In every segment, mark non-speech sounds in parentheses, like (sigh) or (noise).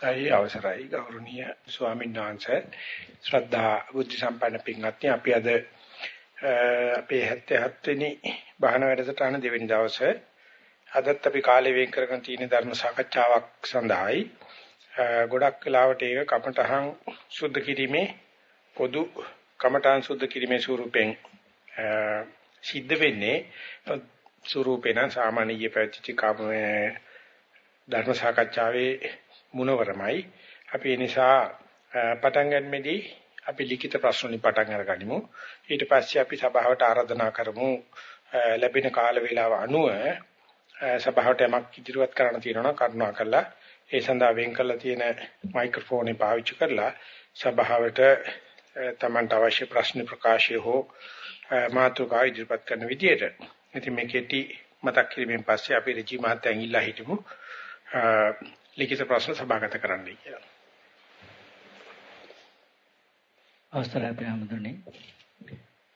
අයි අවසරයි ගෞරවනීය ස්වාමීන් වහන්සේ. ශ්‍රද්ධා බුද්ධ සම්පන්න පින්වත්නි අපි අද අපේ 77 වෙනි බහන වැඩසටහන දෙවෙනි දවසේ අදත් අපි කාලය වෙන් කරගෙන තියෙන ධර්ම සාකච්ඡාවක් සඳහායි ගොඩක් වෙලාවට ඒක කමඨහං සුද්ධ කිරීමේ පොදු කමඨහං සුද්ධ කිරීමේ ස්වරූපෙන් සිද්ධ වෙන්නේ. ස්වරූපේන සාමාන්‍ය පැවතිච්ච කාමයේ ධර්ම සාකච්ඡාවේ මුනවරමයි. අපි ඒ නිසා පටන් ගන්නෙදී අපි ලිඛිත ප්‍රශ්න වලින් පටන් අරගනිමු. ඊට පස්සේ අපි සභාවට ආරාධනා කරමු ලැබෙන කාල වේලාව අනුව සභාවට යමක් ඉදිරිපත් කරන්න තියෙනවා කරුණා කරලා ඒ සඳහා වෙන් කරලා තියෙන මයික්‍රොෆෝනේ පාවිච්චි කරලා සභාවට තමන්ට අවශ්‍ය ප්‍රශ්න ප්‍රකාශය හෝ මාතෘකා ඉදිරිපත් කරන විදියට. ඉතින් මේ කෙටි මතක් කිරීමෙන් පස්සේ අපි රජි මහත්තයන් ඉල්ලා හිටමු. ලිඛිත ප්‍රශ්න සභාගත කරන්නයි කියලා. අවසරයි ප්‍රහමදුනේ.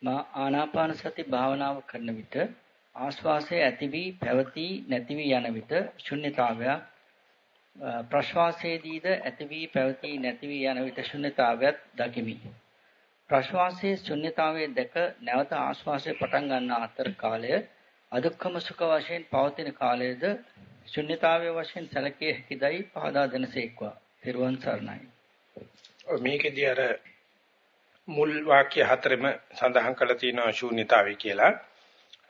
මා ආනාපාන සති භාවනාව කරන විට ආශ්වාසය ඇති වී පැවති නැති වී යන විට ශුන්්‍යතාවය ප්‍රශ්වාසයේදීද ඇති වී පැවති නැති වී යන විට ශුන්්‍යතාවයත් දකිමි. ප්‍රශ්වාසයේ ශුන්්‍යතාවයේ දැක නැවත ආශ්වාසය පටන් ගන්නා අතර කාලය අදුක්කම සුඛ වශයෙන් පවතින කාලයේද ශුන්්‍යතාවයේ වශයෙන් සැලකිය හැකිදයි පහදා දෙනසේක්වා. පෙරවන් සරණයි. මේකෙදී අර මුල් වාක්‍ය හතරෙම සඳහන් කරලා තියෙනවා ශූන්‍යතාවය කියලා.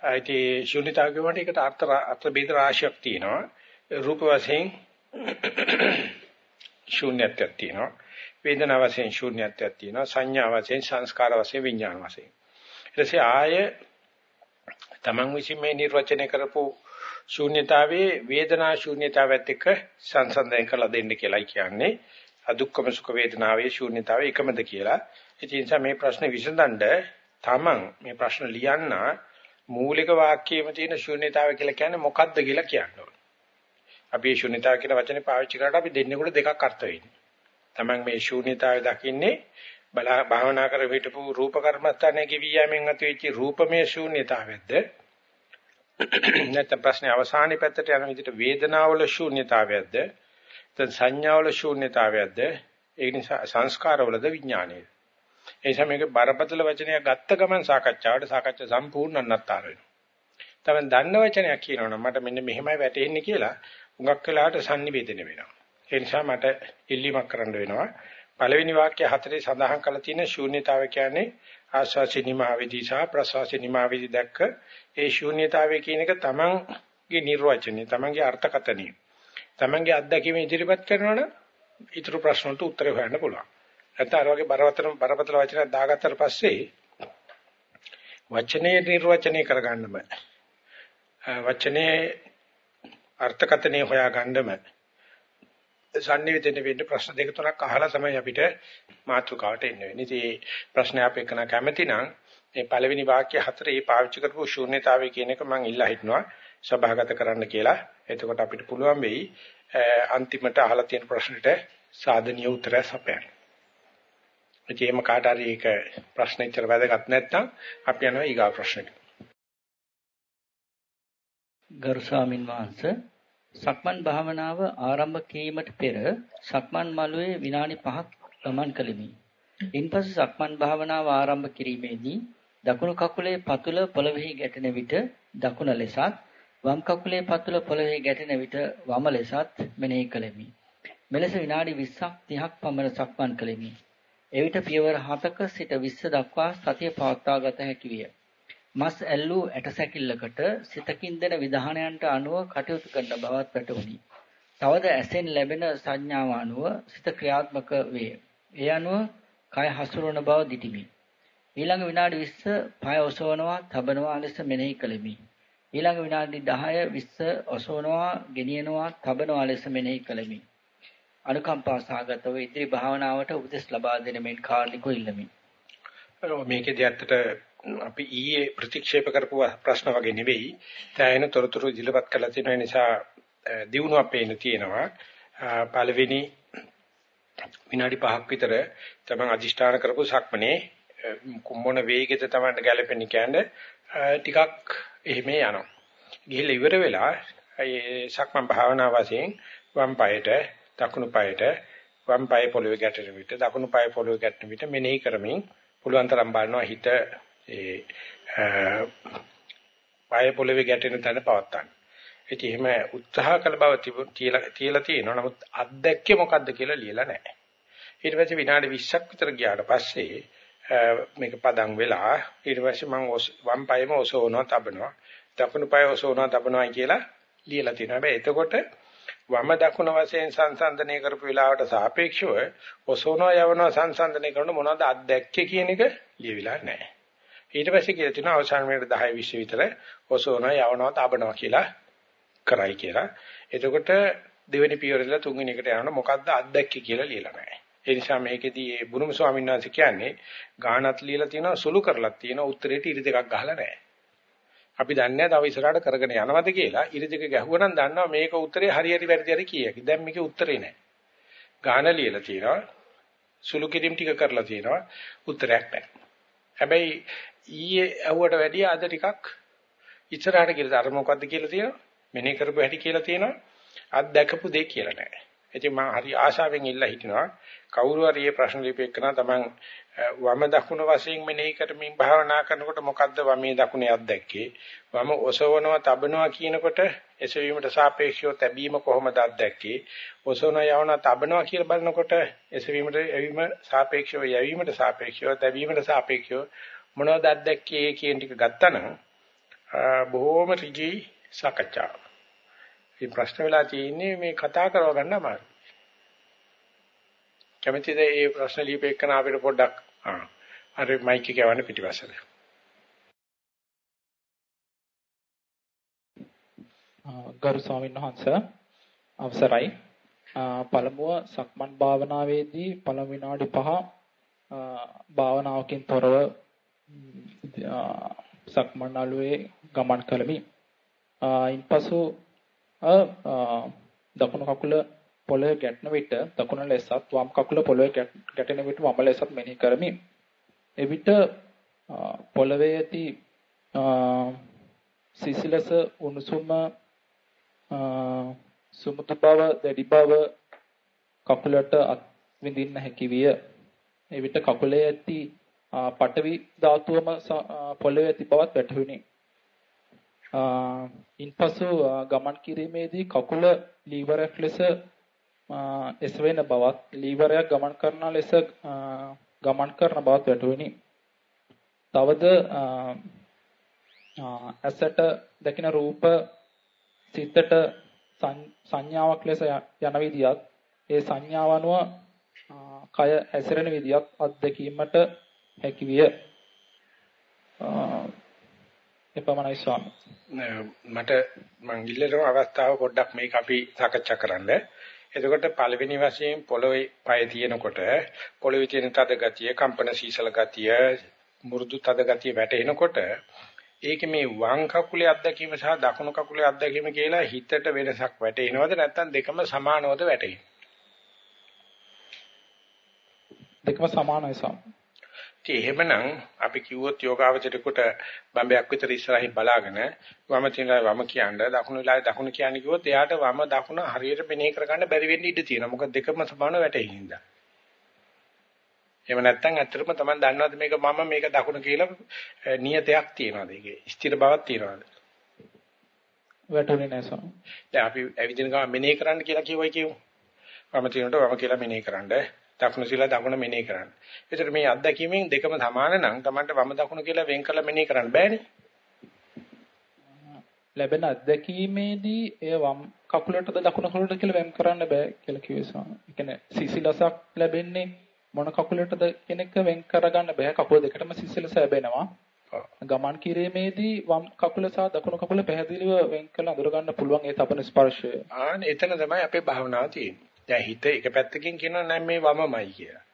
ඒටි ශූන්‍යතාවය කියනකොට ඒකට අර්ථ අර්ථ බේද රාශියක් තියෙනවා. රූප වශයෙන් ශූන්‍යත්වයක් තියෙනවා. වේදනා වශයෙන් ශූන්‍යත්වයක් තියෙනවා. සංඥා වශයෙන් සංස්කාර වශයෙන් විඥාන වශයෙන්. ඊට පස්සේ ආය තමන් විසින් මේ නිර්වචනය කරපු ශූන්‍යතාවයේ වේදනා ශූන්‍යතාවත් එක්ක සංසන්දනය කරලා දෙන්න කියලායි කියන්නේ. අදුක්කම සුඛ වේදනාවේ ශූන්‍යතාවය එකමද කියලා. ඒ නිසා මේ ප්‍රශ්නේ විසඳන්න තමන් මේ ප්‍රශ්න ලියන්න මූලික වාක්‍යයේම තියෙන ශූන්‍යතාවය කියලා කියන්නේ මොකක්ද කියලා කියන්න ඕනේ. අපි මේ ශූන්‍යතාව කියන වචනේ පාවිච්චි කරලා අපි දෙන්නෙකුට දෙකක් අර්ථ වෙන්නේ. තමන් මේ ශූන්‍යතාවය දකින්නේ බලා භාවනා කර හිටපු රූප කර්මස්ථානයේ කිවියමෙන් ඇති වෙච්ච රූපමය ශූන්‍යතාවයක්ද නැත්නම් ප්‍රශ්නේ අවසානයේ පැත්තට යන විදිහට වේදනාවල ශූන්‍යතාවයක්ද නැත්නම් සංඥාවල ශූන්‍යතාවයක්ද ඒ නිසා සංස්කාරවලද විඥානයේද ඒ නිසා මේක බරපතල වචනයක් ගත්ත ගමන් සාකච්ඡාවට සාකච්ඡා සම්පූර්ණ නැත්තර වෙනවා. තමයි දන්න වචනයක් කියනවනම් මට මෙන්න මෙහෙමයි වැටෙන්නේ කියලා හුඟක් වෙලාවට sannivedana වෙනවා. ඒ නිසා මට ඉල්ලීමක් කරන්න වෙනවා. පළවෙනි වාක්‍ය හතරේ සඳහන් කරලා තියෙන ශූන්‍යතාවය කියන්නේ ආස්වාසි නිමාවේදී සහ ප්‍රසවාසි නිමාවේදී දැක්ක ඒ ශූන්‍යතාවය කියන එක තමන්ගේ නිර්වචනය, තමන්ගේ අර්ථකථනය. තමන්ගේ අත්දැකීම ඉදිරිපත් කරනවනම් ඊටු ප්‍රශ්න වලට උත්තර හොයන්න පුළුවන්. නැත්නම් අර වගේ බරපතල බරපතල වචනයක් දාගත්තට පස්සේ වචනේ නිර්වචනය කරගන්න බෑ. වචනේ අර්ථකථනය හොයාගන්න බෑ. සංනිවිදෙන්න වෙන්න ප්‍රශ්න දෙක තුනක් අහලා තමයි අපිට මාතෘකාවට එන්න වෙන්නේ. ඉතින් මේ ප්‍රශ්නේ අපේ කන කැමැති නම් මේ පළවෙනි වාක්‍ය හතරේ පාවිච්චි කරපු ශූන්‍යතාවය කියන එක මම ඉල්ලා හිටනවා සභාගත කරන්න කියලා. එතකොට අපිට පුළුවන් වෙයි අන්තිමට අහලා තියෙන ප්‍රශ්නෙට සාධනීය උත්තරය සපයන්න. ඉතින් මේ කාට හරි ඒක ප්‍රශ්න ඉතර වැදගත් නැත්නම් අපි යනවා ඊගා ප්‍රශ්නෙට. ගරු ස්වාමින් වහන්සේ සක්මන් භාවනාව ආරම්භ කිරීමට පෙර සක්මන් මළුවේ විනාඩි 5ක් ගමන් කළෙමි. ඉන්පසු සක්මන් භාවනාව ආරම්භ කිරීමේදී දකුණු කකුලේ පතුල පොළවේ ගැටෙන විට දකුණ ලෙසත් වම් කකුලේ පතුල පොළවේ ගැටෙන විට වම ලෙසත් මෙනෙහි කළෙමි. මෙලෙස විනාඩි 20ක් 30ක් පමණ සක්මන් කළෙමි. එවිට පියවර 7ක සිට 20 දක්වා සතිය පවත්වා ගත හැකි විය. මස් ඇල්ලූ ඇටසැකිල්ලකට සිතකින් දෙන විධානයන්ට අනුව කටයුතු කරන බවත් පැටහුණි. තවද ඇසෙන් ලැබෙන සංඥාව අනුව සිත ක්‍රියාත්මක වේ. ඒ අනුව කය හසුරවන බව දිටිමි. ඊළඟ විනාඩි 20 පය ඔසවනවා, තබනවා ලෙස මෙනෙහි කළෙමි. ඊළඟ විනාඩි 10 20 ඔසවනවා, ගෙනියනවා, තබනවා ලෙස මෙනෙහි කළෙමි. අනුකම්පා සහගතව ඉදිරි භාවනාවට උපදෙස් ලබා දෙන මෙන් කාර්නිකව ඉල්ලමි. මේකේදී ඇත්තට අපි ඊයේ ප්‍රතික්ෂේප කරපු ප්‍රශ්න වගේ නෙවෙයි. තැයින තොරතුරු ඉදිරිපත් කරලා තියෙන නිසා දිනුවක් පේන්න තියෙනවා. පළවෙනි විනාඩි 5ක් විතර තමන් අදිෂ්ඨාන කරපු සක්මනේ මොන වේගෙද තමන්ට ගැලපෙන්නේ කියන්නේ ටිකක් එහෙම යනවා. ගිහිල්ලා ඉවර වෙලා ඒ සක්මන් භාවනා වශයෙන් වම් පායට දකුණු පායට වම් පාය පොළවේ ගැටෙන විට දකුණු පාය පොළවේ ගැටෙන විට මෙනෙහි කරමින් පුළුවන් තරම් බලනවා හිත ඒ පාය පොළවේ ගැටෙන තැන පවත්තන්න. ඉතින් එහෙම උත්සාහ කළ බව තියලා තියෙනවා. නමුත් අත්දැක්කේ මොකද්ද කියලා ලියලා නැහැ. ඊට පස්සේ විනාඩි 20ක් විතර ගියාට පස්සේ මේක පදම් වෙලා ඊට පස්සේ මම වම් පායෙම ඔසවනවා තබනවා. දකුණු පාය ඔසවනවා තබනවා කියලා ලියලා තියෙනවා. හැබැයි එතකොට වම දකුණ වශයෙන් සංසන්දනය කරපු වෙලාවට සාපේක්ෂව ඔසවනවා යවනවා සංසන්දනය කරන මොනවද අත්දැක්කේ කියන එක ලියවිලා නැහැ. ඊට පස්සේ කියලා තියෙනවා අවසාන මිනිත් 10 20 විතර ඔසවනවා යවනවා තබනවා කියලා කරයි කියලා. එතකොට දෙවෙනි පියවරේලා තුන්වෙනි එකට යනකොට මොකද්ද අත්දැක්කේ කියලා ලියලා නැහැ. ඒ නිසා මේකෙදී ඒ බුදුම ස්වාමීන් වහන්සේ කියන්නේ ගානත් ලියලා තියෙනවා සුළු කරලා තියෙනවා උත්තරේට ඉරි දෙකක් ගහලා නැහැ. අපි දන්නේ තව ඉස්සරහට කරගෙන යනවද කියලා ඉරි දෙක ගැහුවනම් දන්නවා මේක උත්තරේ හරියට වැරදි හරි කීයකි. දැන් මේකේ උත්තරේ නැහැ. ගාන ලියලා තියෙනවා සුළු කිරීම ටික කරලා තියෙනවා උත්තරයක් නැහැ. හැබැයි ඊයේ ඇහුවට වැඩිය අද ටිකක් ඉස්සරහට කියලා අර මොකද්ද කියලා තියෙනවා. මෙනේ කරපු හැටි කියලා තියෙනවා. අත් දැකපු දෙයක් කියලා නැහැ. ඉතින් මම හරි ආශාවෙන් ඉල්ලා හිටිනවා කවුරු හරි මේ ප්‍රශ්න ලිපෙකන තමන් වම දකුණ වශයෙන් මෙනෙහි කරමින් භාවනා කරනකොට මොකද්ද වමේ දකුණේ අත්දැක්කේ වම ඔසවනවා තබනවා කියනකොට එසවීමට සාපේක්ෂව තැබීම කොහොමද අත්දැක්කේ ඔසවනවා යවනවා තබනවා කියලා බලනකොට එසවීමට යැවීම සාපේක්ෂව යැවීමට සාපේක්ෂව තැබීමට සාපේක්ෂව මොනවද අත්දැක්කේ කියන ටික ගත්තනම් බොහෝම ඍජුයි සාකච්ඡාව ඉතින් ප්‍රශ්න වෙලා තියෙන්නේ මේ කතා කරව ගන්න අමාරු. කැමතිද මේ ප්‍රශ්න ලියපෙන්න අපිට පොඩ්ඩක් ආ අර මයික් එක යවන්න පිටිපස්සට. ගරු ස්වාමීන් වහන්සේ අවසරයි. පළමුව සක්මන් භාවනාවේදී පළමු විනාඩි 5 භාවනාවකින් තොරව සක්මන් අලුවේ ගමන් කළමි. ඉන්පසු දකුණු කකුල පොළවේ ගැටෙන විට දකුණ ලෙසත් වම් කකුල පොළවේ ගැටෙන විට වම ලෙසත් මෙනෙහි කරමි. එවිට පොළවේ ඇති සිසිලස උණුසුම සුමුතු බව දැඩි බව කකුලට විඳින්න හැකි විය. එවිට කකුලේ ඇති පටවි ධාතුවම පොළවේ ඇති බවත් වැටහුණි. ඉන්පසු ගමන් කිරීමේදී කකුල ලීවරයක් ලෙස එසවෙන බවත් ලීවරයක් ගමන් කරන ලෙස ගමන් කරන බවත් වැටහුණි. තවද ඇසට දකින රූප සිතට සංඥාවක් ලෙස යන විදියත් ඒ සංඥාව අනුව කය ඇසිරෙන විදියත් අත්දැකීමට හැකි විය. එපමණයි ස්වාමී. මට මං ඉල්ලන අවස්ථාව පොඩ්ඩක් මේක අපි සාකච්ඡා කරන්න. එතකොට පළවෙනි වශයෙන් පොළවේ පය තියෙනකොට පොළවේ තියෙන තද ගතිය, කම්පන සීසල ගතිය, මෘදු තද ගතිය වැටෙනකොට ඒක මේ වම් කකුලේ අත්දැකීම සහ දකුණු කකුලේ අත්දැකීම කියලා හිතට වෙනසක් වැටෙනවද නැත්නම් දෙකම සමානවද වැටෙන්නේ? දෙකම සමානයි සම්. ඉතින් එහෙමනම් අපි කිව්වොත් යෝගාවචරේකට බම්බයක් විතර ඉස්සරහින් බලාගෙන වම තියලා වම කියන්නේ දකුණු වෙලාවේ දකුණු කියන්නේ කිව්වොත් එයාට වම දකුණ හරියට මෙනෙහි කරගන්න බැරි වෙන්න ඉඩ තියෙනවා. මොකද දෙකම සමාන වැටෙහිඳා. එහෙම නැත්නම් ඇත්තටම තමයි දන්නවද මේක මම මේක දකුණ කියලා නියතයක් තියනවාද ඒකේ ස්ථිර බවක් තියනවාද? වැටුනේ නැහැ සම. දැන් අපි ඇවිදින ගමන් මෙනෙහි කරන්න කියලා කිව්වයි කියමු. වම තියනකොට වම කියලා මෙනෙහි කරන්න දකුණ කියලා දකුණ මෙනෙහි කරන්න. ඒතර මේ අත්දැකීමෙන් දෙකම සමාන නම් Tamanට වම දකුණ කියලා වෙන් කරලා මෙනෙහි කරන්න බෑනේ. ලැබෙන අත්දැකීමේදී එය වම් කකුලටද දකුණු කකුලට කියලා වෙන් කරන්න බෑ කියලා කිව්වේ ස්වාමී. ඒ කියන්නේ සිසිලසක් ලැබෙන්නේ මොන කකුලටද කියන එක වෙන් කරගන්න බෑ. කකුල දෙකටම සිසිලස ලැබෙනවා. ගමන් කිරීමේදී වම් කකුල සහ දකුණු කකුල පැහැදිලිව වෙන් කරලා අඳුර ගන්න පුළුවන් ඒ තපන ස්පර්ශය. ආ එතන තමයි අපේ භාවනාව තියෙන්නේ. දැන් හිත එක පැත්තකින් කියනවා නම් මේ වමමයි කියලා.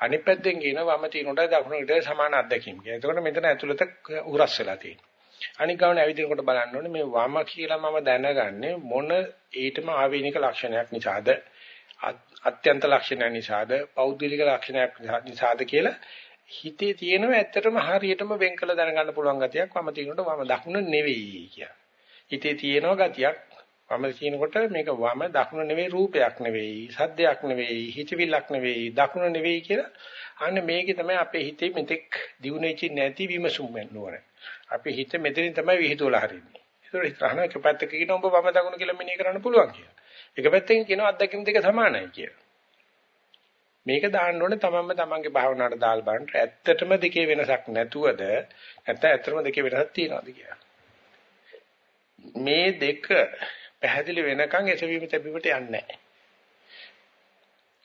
අනිත් පැත්තෙන් කියනවා වම තිනුට දකුණට සමාන අත්දැකීම් කියලා. එතකොට මෙතන ඇතුළත උරස් වෙලා තියෙනවා. අනිත් ගමන ඇවිදිනකොට බලන්න ඕනේ මේ වම කියලා මම දැනගන්නේ මොන ඊටම ආවේනික ලක්ෂණයක් නිසාද අත්‍යන්ත ලක්ෂණයක් නිසාද පෞද්ගලික ලක්ෂණයක් නිසාද කියලා හිතේ තියෙනව ඇත්තටම හරියටම වෙන් කළ දැනගන්න පුළුවන් ගතියක් වම තිනුට වම දකුණ නෙවෙයි කියලා. හිතේ තියෙනව ගතියක් වම කියනකොට මේක වම දකුණ නෙවෙයි රූපයක් නෙවෙයි සද්දයක් නෙවෙයි හිතවිල්ලක් නෙවෙයි දකුණ නෙවෙයි කියලා අන්න මේකේ තමයි අපේ හිතේ මෙතෙක් දියුණුවෙච්ච නැති විමසුම් නුවණ. අපේ හිත මෙතනින් තමයි විහිදුවලා හරින්නේ. ඒතකොට හිතන එක පැත්තක කියන ඔබ වම දකුණ කියලා මෙනෙහි කරන්න පුළුවන් කියලා. එක පැත්තකින් කියනවා අත්දැකීම් දෙක සමානයි කියලා. මේක දාන්න ඕනේ තමන්ම තමන්ගේ භාවනාවට දාලා බලන්න. ඇත්තටම දෙකේ වෙනසක් නැතුවද නැත්නම් ඇත්තටම දෙකේ වෙනසක් තියනවාද කියලා. මේ දෙක පැහැදිලි වෙනකන් එසවීම තැබීමට යන්නේ නැහැ.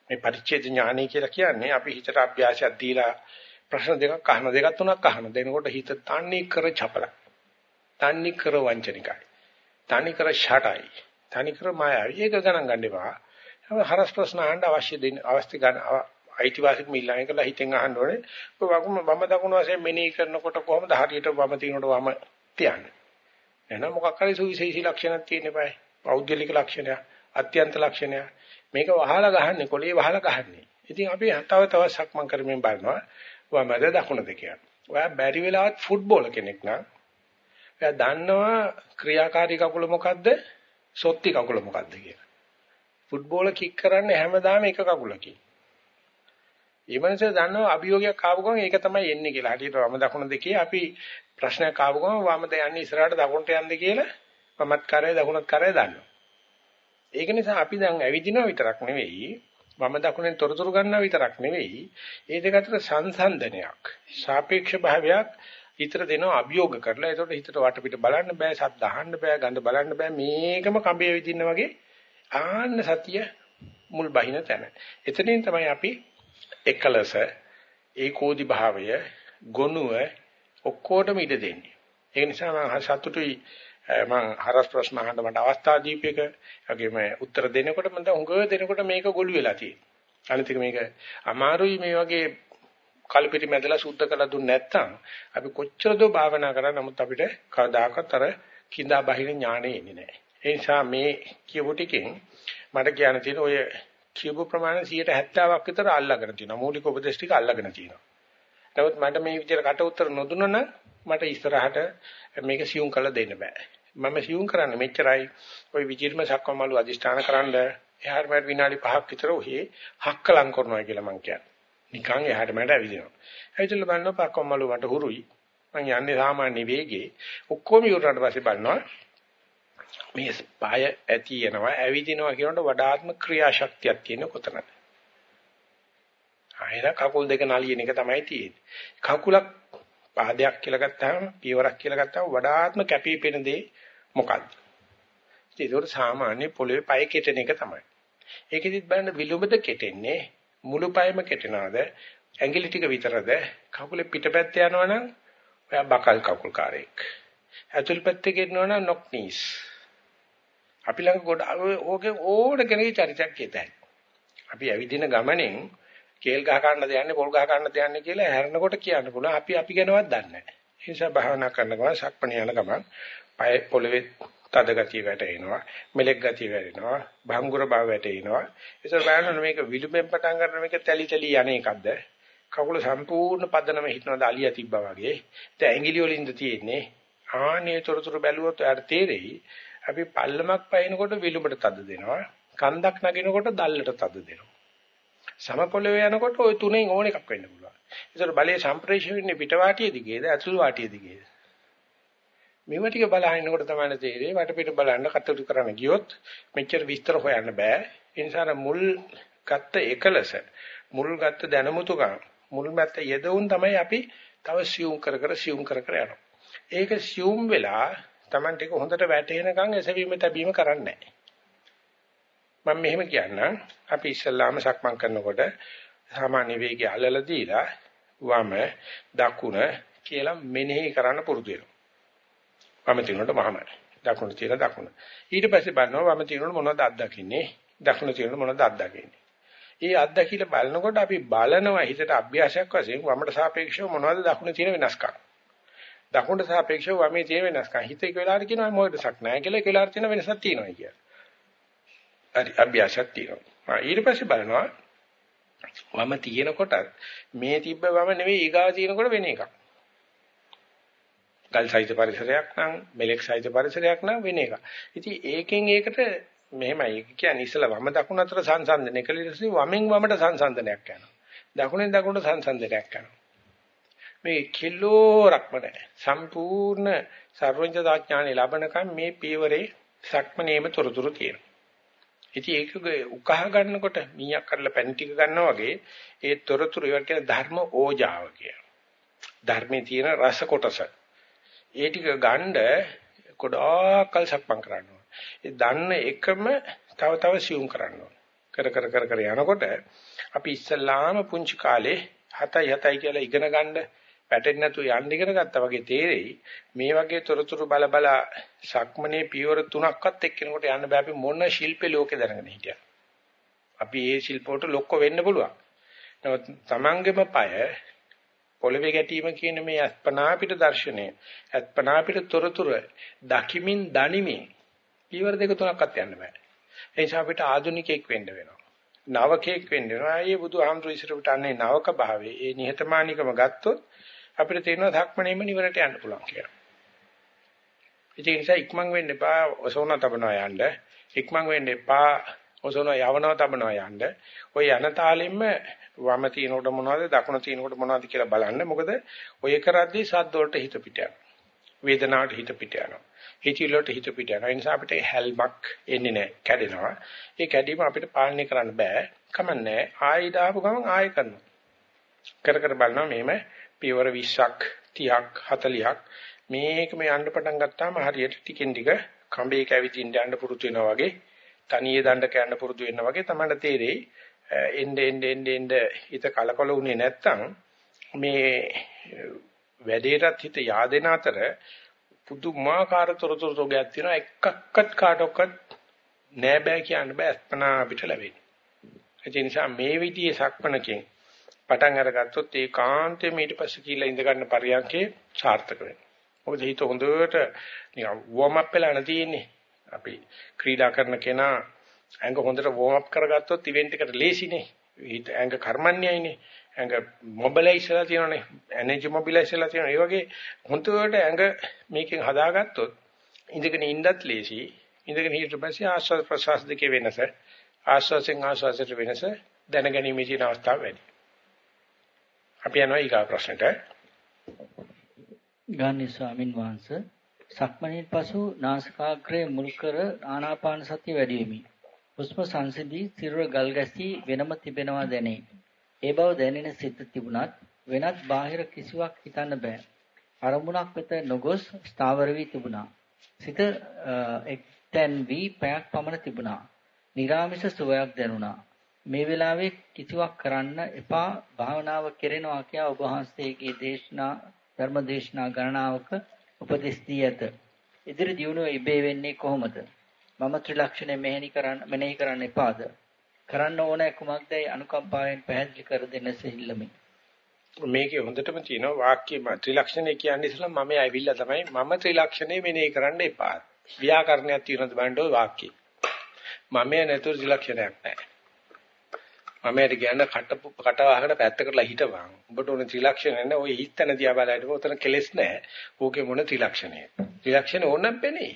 මේ පරිච්ඡේද ඥානය කියලා කියන්නේ අපි හිතට අභ්‍යාසයක් දීලා ප්‍රශ්න දෙකක් අහන දෙකක් තුනක් අහන දෙනකොට හිත තන්නේ කර චපලයි. තන්නේ කර වංචනිකයි. තන්නේ කර ෂටයි. තන්නේ කර මායයි. ඒක ගණන් ගන්න එපා. හරස් ප්‍රශ්න අහන්න අවශ්‍ය දෙන අවස්ථි ගන්න අයිතිවාසිකම ඉල්ලන්නේ කියලා හිතෙන් අහන්න ඕනේ. ඔය වගුම වම දකුණු වශයෙන් මෙනෙහි කරනකොට කොහොමද හරියට වම තිනකොට වම තියන්නේ? එහෙනම් මොකක් හරි සුවිශේෂී ලක්ෂණක් තියෙන්න eBay. පෞද්ගලික ලක්ෂණයක්, අත්‍යන්ත ලක්ෂණයක්. මේක වහලා ගහන්නේ කොළේ වහලා ගහන්නේ. ඉතින් අපි තව තව සක්මන් කරමින් බලනවා. වමද දකුණද කියලා. ඔයා බැරි වෙලාවත් ෆුට්බෝල් කෙනෙක් නම් එයා දන්නවා ක්‍රියාකාරී කකුල මොකද්ද? සොත්ති කකුල මොකද්ද කියලා. ෆුට්බෝල කික් කරන්නේ හැමදාම එක කකුලකින්. ඒ මනසේ දන්නවා අභියෝගයක් ආව ගමන් ඒක තමයි එන්නේ කියලා. හරියට වම දකුණ දෙකේ අපි ප්‍රශ්නයක් ආව ගමන් වමද යන්නේ ඉස්සරහට දකුණට යන්නේ කියලා වමත් කරේ දකුණත් කරේ දන්නවා. ඒක නිසා අපි දැන් ඇවිදිනවා විතරක් නෙවෙයි වම දකුණෙන් තොරතුරු ගන්නවා විතරක් නෙවෙයි ඒ දෙක අතර සංසන්දනයක් සාපේක්ෂ භාවයක් හිතට දෙනවා අභියෝග කරලා ඒකට හිතට වටපිට බලන්න බෑ සද්ද අහන්න බෑ ගඳ බලන්න බෑ මේකම කඹේ විදින්න වගේ ආන්න සතිය මුල් බහින තැන. එතනින් තමයි අපි එකලස ඒකෝදි භාවය ගොනුව ඔක්කොටම ඉඩ දෙන්නේ. ඒ නිසා මම සතුටුයි මම හරස් ප්‍රශ්න අහන්න මට අවස්ථාව දීපේක වගේම උත්තර දෙනකොට මම හුඟ දෙනකොට මේක ගොළු වෙලා තියෙනවා. අනිත් එක මේක අමාරුයි මේ වගේ කල්පිරි මැදලා සුද්ධ කරලා දුන්නේ නැත්නම් අපි කොච්චර දෝ භාවනා කරා නමුත් අපිට කවදාකවත් අර කිඳා බහින ඥානෙ එන්නේ නැහැ. ඒ නිසා මේ කියපු ටිකෙන් මට කියන්න තියෙන ඔය කියපු ප්‍රමාණය 70ක් විතර අල්ලගෙන තියෙනවා. මූලික උපදේශ ටික අල්ලගෙන තියෙනවා. නමුත් මට මේ විදිහට කට උතර නොදුන්නා නම් මට ඉස්සරහට මේක සියුම් කරලා දෙන්න බෑ. මම සියුම් කරන්නේ මෙච්චරයි. ওই විචිර්ම සක්වමලු අදිෂ්ඨාන කරන්න එහාට මට විනාඩි 5ක් විතර ඔහේ හක්කලම් කරනවා කියලා මං කියන්නේ. නිකන් එහාට මට ඇවිදිනවා. ඇවිදලා බලනවා පක්වමලු මට හුරුයි. මං යන්නේ සාමාන්‍ය වේගේ. ඔක්කොම ඉවරනට පස්සේ බලනවා මේ පාය ඇති යනවා ඇවිදිනවා කියනකොට වඩාත්ම ක්‍රියාශක්තියක් තියෙන කොතනද? ආයෙත් කකුල් දෙක නලියන එක තමයි තියෙන්නේ. කකුලක් පාදයක් කියලා ගත්තාම පියවරක් කියලා ගත්තාම වඩාත්ම කැපිපෙන දේ මොකද්ද? ඒක සාමාන්‍ය පොළවේ පය කෙටෙන එක තමයි. ඒකෙදිත් බලන්න විලුඹද කෙටෙන්නේ මුළු පයම කෙටෙනවද? ඇඟිලි ටික විතරද? කකුලේ පිටපැත්ත යනවනම් ඔයා බකල් කකුල්කාරයෙක්. ඇතුල් පැත්තේ ගෙන්නවනම් නොක් නීස්. අපි ළඟ ගොඩ ඕකේ ඕන කෙනෙකුගේ චරිතයක් කියතයි. අපි ඇවිදින ගමනෙන් කේල් ගහ ගන්නද යන්නේ පොල් ගහ ගන්නද යන්නේ කියලා හැරෙනකොට කියන්න පුළුවන්. අපි අපි ගැනවත් දන්නේ නැහැ. ඒ නිසා භාවනා කරන ගමන් සක්පණ යන ගමන් පය පොළවේ තද ගතිය වැටෙනවා. මෙලෙක් ගතිය වැටෙනවා. භංගුර බව වැටෙනවා. ඒසර බලන්න මේක විලුඹෙන් පටන් ගන්න මේක තැලි තැලි යන එකක්ද? කකුල සම්පූර්ණ පදනම හිටනවාද අලියා තිබ්බා වගේ. දැන් ඇඟිලි වලින්ද තියෙන්නේ. ආනේ තොරතුරු බැලුවොත් එයාට තේරෙයි. අපි පල්ලමක් පයින්නකොට විලුඹට තද දෙනවා. කන්දක් නගිනකොට දල්ලට තද දෙනවා. සමපොළවේ යනකොට ওই තුනෙන් ඕන එකක් වෙන්න පුළුවන්. ඒතර බලයේ සම්ප්‍රේෂණය වෙන්නේ පිටවාටිය දිගේද ඇතුළු වාටිය දිගේද? මේව ටික බලහිනකොට තමයි තේරෙන්නේ වටපිට බලන්න කටයුතු කරන්න ගියොත් මෙච්චර විස්තර හොයන්න බෑ. ඒ නිසා මුල් ගත්ත එකලස මුල් ගත්ත දැනුමුතුකම් මුල් මැත්ත යෙදුන් තමයි අපි තව සියුම් කර කර සියුම් කර කර යනවා. ඒක සියුම් වෙලා Taman ටික හොඳට වැටෙනකන් එසවීම තැබීම කරන්නේ නැහැ. මම මෙහෙම කියන්නම් අපි ඉස්සල්ලාම සක්මන් කරනකොට සාමාන්‍ය වේගය අල්ලලා දීලා වම දකුණ කියලා මෙනෙහි කරන්න පුරුදු වෙනවා. වම තිනනකොට මහමයි. දකුණ තියලා දකුණ. ඊට පස්සේ බලනවා වම තිනනකොට මොනවද අත්දකින්නේ? දකුණ තිනනකොට මොනවද අත්දකින්නේ? ඒ අත්දැකීල බලනකොට අපි බලනවා හිතට අභ්‍යාසයක් වශයෙන් වමට සාපේක්ෂව මොනවද දකුණ තියෙන වෙනස්කම්. දකුණට සාපේක්ෂව වමේ තියෙන වෙනස්කම්. හිත එක වෙලාවට කියනවා මොකටසක් නැහැ කියලා එක වෙලාවට තියෙන වෙනසක් තියෙනවා කියලා. හරි අභ්‍යාසයක් තියෙනවා. ඊට පස්සේ බලනවා වම තියෙනකොට මේ තිබ්බ වම නෙවෙයි ඊගාව තියෙනකොට වෙන එකක්. ගල් සහිත පරිසරයක් නම් මෙලෙක් සහිත පරිසරයක් නම් වෙන එක. ඉතින් ඒකෙන් ඒකට මෙහෙමයි කියන්නේ ඉස්සලා වම දකුණ අතර සංසන්දනය කළ ඉතින් වමෙන් වමට සංසන්දනයක් යනවා. දකුණෙන් දකුණට සංසන්දනයක් යනවා. මේ කිලෝරක්ම නැහැ. සම්පූර්ණ සර්වඥතාඥානෙ ලැබනකම් මේ පීවරේ සක්මනේම තොරතුරු තියෙනවා. ඉතින් ඒක උකහා ගන්නකොට මීයක් කරලා පැන් ටික ගන්නවා වගේ ඒ තොරතුරු ඒවට කියන ධර්ම ඕජාව කිය. ධර්මයේ තියෙන රස කොටස. ඒ ටික ගන්න ගොඩාක්කල් සක්මන් කරන්න ඕන. ඒ දන්න එකම තව තව සියුම් කරන්න ඕන. කර කර කර කර යනකොට අපි ඉස්සල්ලාම පුංචි කාලේ 7යි 7යි කියලා ඉගෙන ගන්න වැටෙන්නේ නැතුව යන්න ඉගෙන ගත්තා වගේ තේරෙයි. මේ වගේ තොරතුරු බල බල සක්මනේ පියවර තුනක්වත් එක්කිනකොට යන්න බෑ. අපි මොන ශිල්පේ ලෝකේ දැනගෙන හිටියා අපි ඒ ශිල්පෝට ලොක්ක වෙන්න පුළුවන්. නමුත් Tamangema පය පොළවේ ගැටීම කියන මේ අස්පනා පිට දර්ශනය අස්පනා පිට තොරතුරු දකිමින් දනිමින් පියවර දෙක තුනක්වත් යන්න බෑ. ඒ නිසා අපිට ආධුනිකයෙක් වෙන්න වෙනවා. නවකයෙක් වෙන්න වෙනවා. ආයේ බුදුහාමුදුරු ඉස්සරහට අන්නේ නවක භාවයේ ඒ නිහතමානීකම ගත්තොත් අපිට තේරෙනවා ධක්මණයෙම නිවරට යන්න පුළුවන් කියලා. ඒ නිසා ඉක්මන් වෙන්න එපා ඔසෝන තබනවා යන්න. ඉක්මන් වෙන්න එපා ඔසෝන යවනවා තබනවා යන්න. ඔය යන තාලෙන්න වම තිනකොට මොනවද දකුණ තිනකොට මොනවද කියලා බලන්න. මොකද ඔය කරද්දී සද්ද වලට හිත පිට යනවා. වේදනාවට හිත පිට යනවා. හිතිලට හිත පිට යනවා. ඒ නිසා අපිට හැල්මක් එන්නේ නැහැ. කැඩෙනවා. ඒ කැඩීම අපිට පාලනය කරන්න බෑ. කමන්නේ. ආයෙ දාපු ගමන් ආයෙ කරනවා. කර කර බලනවා මෙහෙම පියවර 20ක් 30ක් 40ක් මේක මේ යන්න පටන් ගත්තාම හරියට ටිකෙන් ටික කඹේ කැවිදින්න යන්න පුරුදු වෙනවා වගේ තනියේ දණ්ඩක යන්න පුරුදු වෙනවා වගේ තමයි තේරෙයි. එnde end end end හිත කලකොල උනේ නැත්තම් මේ වැඩේටත් හිත yaadෙන අතර පුදුමාකාර තොරතුරු තෝගයක් තියෙනවා. එකක්වත් කාටවත් නෑ බෑ කියන්න බෑ. අස්පනා අපිට ලැබෙන්නේ. ඒ නිසා මේ විදිහේ සක්මණකින් පටන් අරගත්තොත් ඒ කාන්තේ ඊට පස්සේ කියලා ඉඳ ගන්න පරියන්කේ සාර්ථක වෙනවා. මොකද හිත හොඳට නිකන් වෝම් අප් වෙලා නැතිනේ. අපි ක්‍රීඩා කරන කෙනා ඇඟ හොඳට වෝම් අප් කරගත්තොත් ඉවෙන්ට් එකට ලේසිනේ. හිත ඇඟ කර්මන්නේයිනේ. ඇඟ මොබිලයිස් වෙලා තියෙනනේ. එනර්ජි මොබිලයිස් වෙලා තියෙනවා. ඒ වගේ හොඳට ඇඟ මේකෙන් හදාගත්තොත් ඉඳගෙන ඉන්නත් ලේසි. ඉඳගෙන හිටියට පස්සේ ආස්වාද ප්‍රසවාස දෙකේ වෙනස ආස්වාසෙන් ආස්වාසයට වෙනස දැනගැනීමේ තියෙන අවස්ථාව වැඩි. අපි යනවා ඊගා ප්‍රශ්නට. ගාන්‍ය ස්වාමින් වහන්සේ සක්මණේන් පසු නාසිකාග්‍රය මුල් කර ආනාපාන සතිය වැඩි වෙමි. හුස්ම සංසිඳී සිරුර ගල් ගැසී වෙනම තිබෙනවා දැනේ. ඒ බව දැනෙන සිත තිබුණත් වෙනත් බාහිර කිසිවක් හිතන්න බෑ. අරමුණක් වෙත නොගොස් ස්ථාවර වී තිබුණා. සිත එක්තැන් වී පැයක් පමණ තිබුණා. නිරාමිෂ සුවයක් දැනුණා. මේ වෙලාවේ කිසිවක් කරන්න එපා භාවනාව කෙරෙනවා කියා ඔබ වහන්සේගේ දේශනා ධර්ම දේශනා ගණනාවක උපදෙස් දී ඇත. ඉදිරි දියුණුව ඉබේ වෙන්නේ කොහොමද? මම ත්‍රිලක්ෂණය මෙහෙණි කරන්න මෙනෙහි කරන්න එපාද? කරන්න ඕනෑ කුමක්දයි අනුකම්පාවෙන් පැහැදිලි කර දෙන්න සිහිල්ලමි. මේකේ හොඳටම තියෙනවා වාක්‍ය ත්‍රිලක්ෂණය කියන්නේ ඉස්සලා මම ඇවිල්ලා තමයි මම ත්‍රිලක්ෂණය මෙනෙහි කරන්න එපා. ව්‍යාකරණයක් තියෙනවද බලන්න ඔය වාක්‍යය. මම නැතුව ත්‍රිලක්ෂණයක් නැහැ. මම යට කියන්න කට කට වහකට පැත්තකටලා හිටවන්. ඔබට ඕන ත්‍රිලක්ෂණ නැහැ. ওই හිතන දිහා බලයිද උතන කෙලස් නැහැ. ඕකේ මොන ත්‍රිලක්ෂණය. ත්‍රිලක්ෂණ ඕනනම් පෙනේ.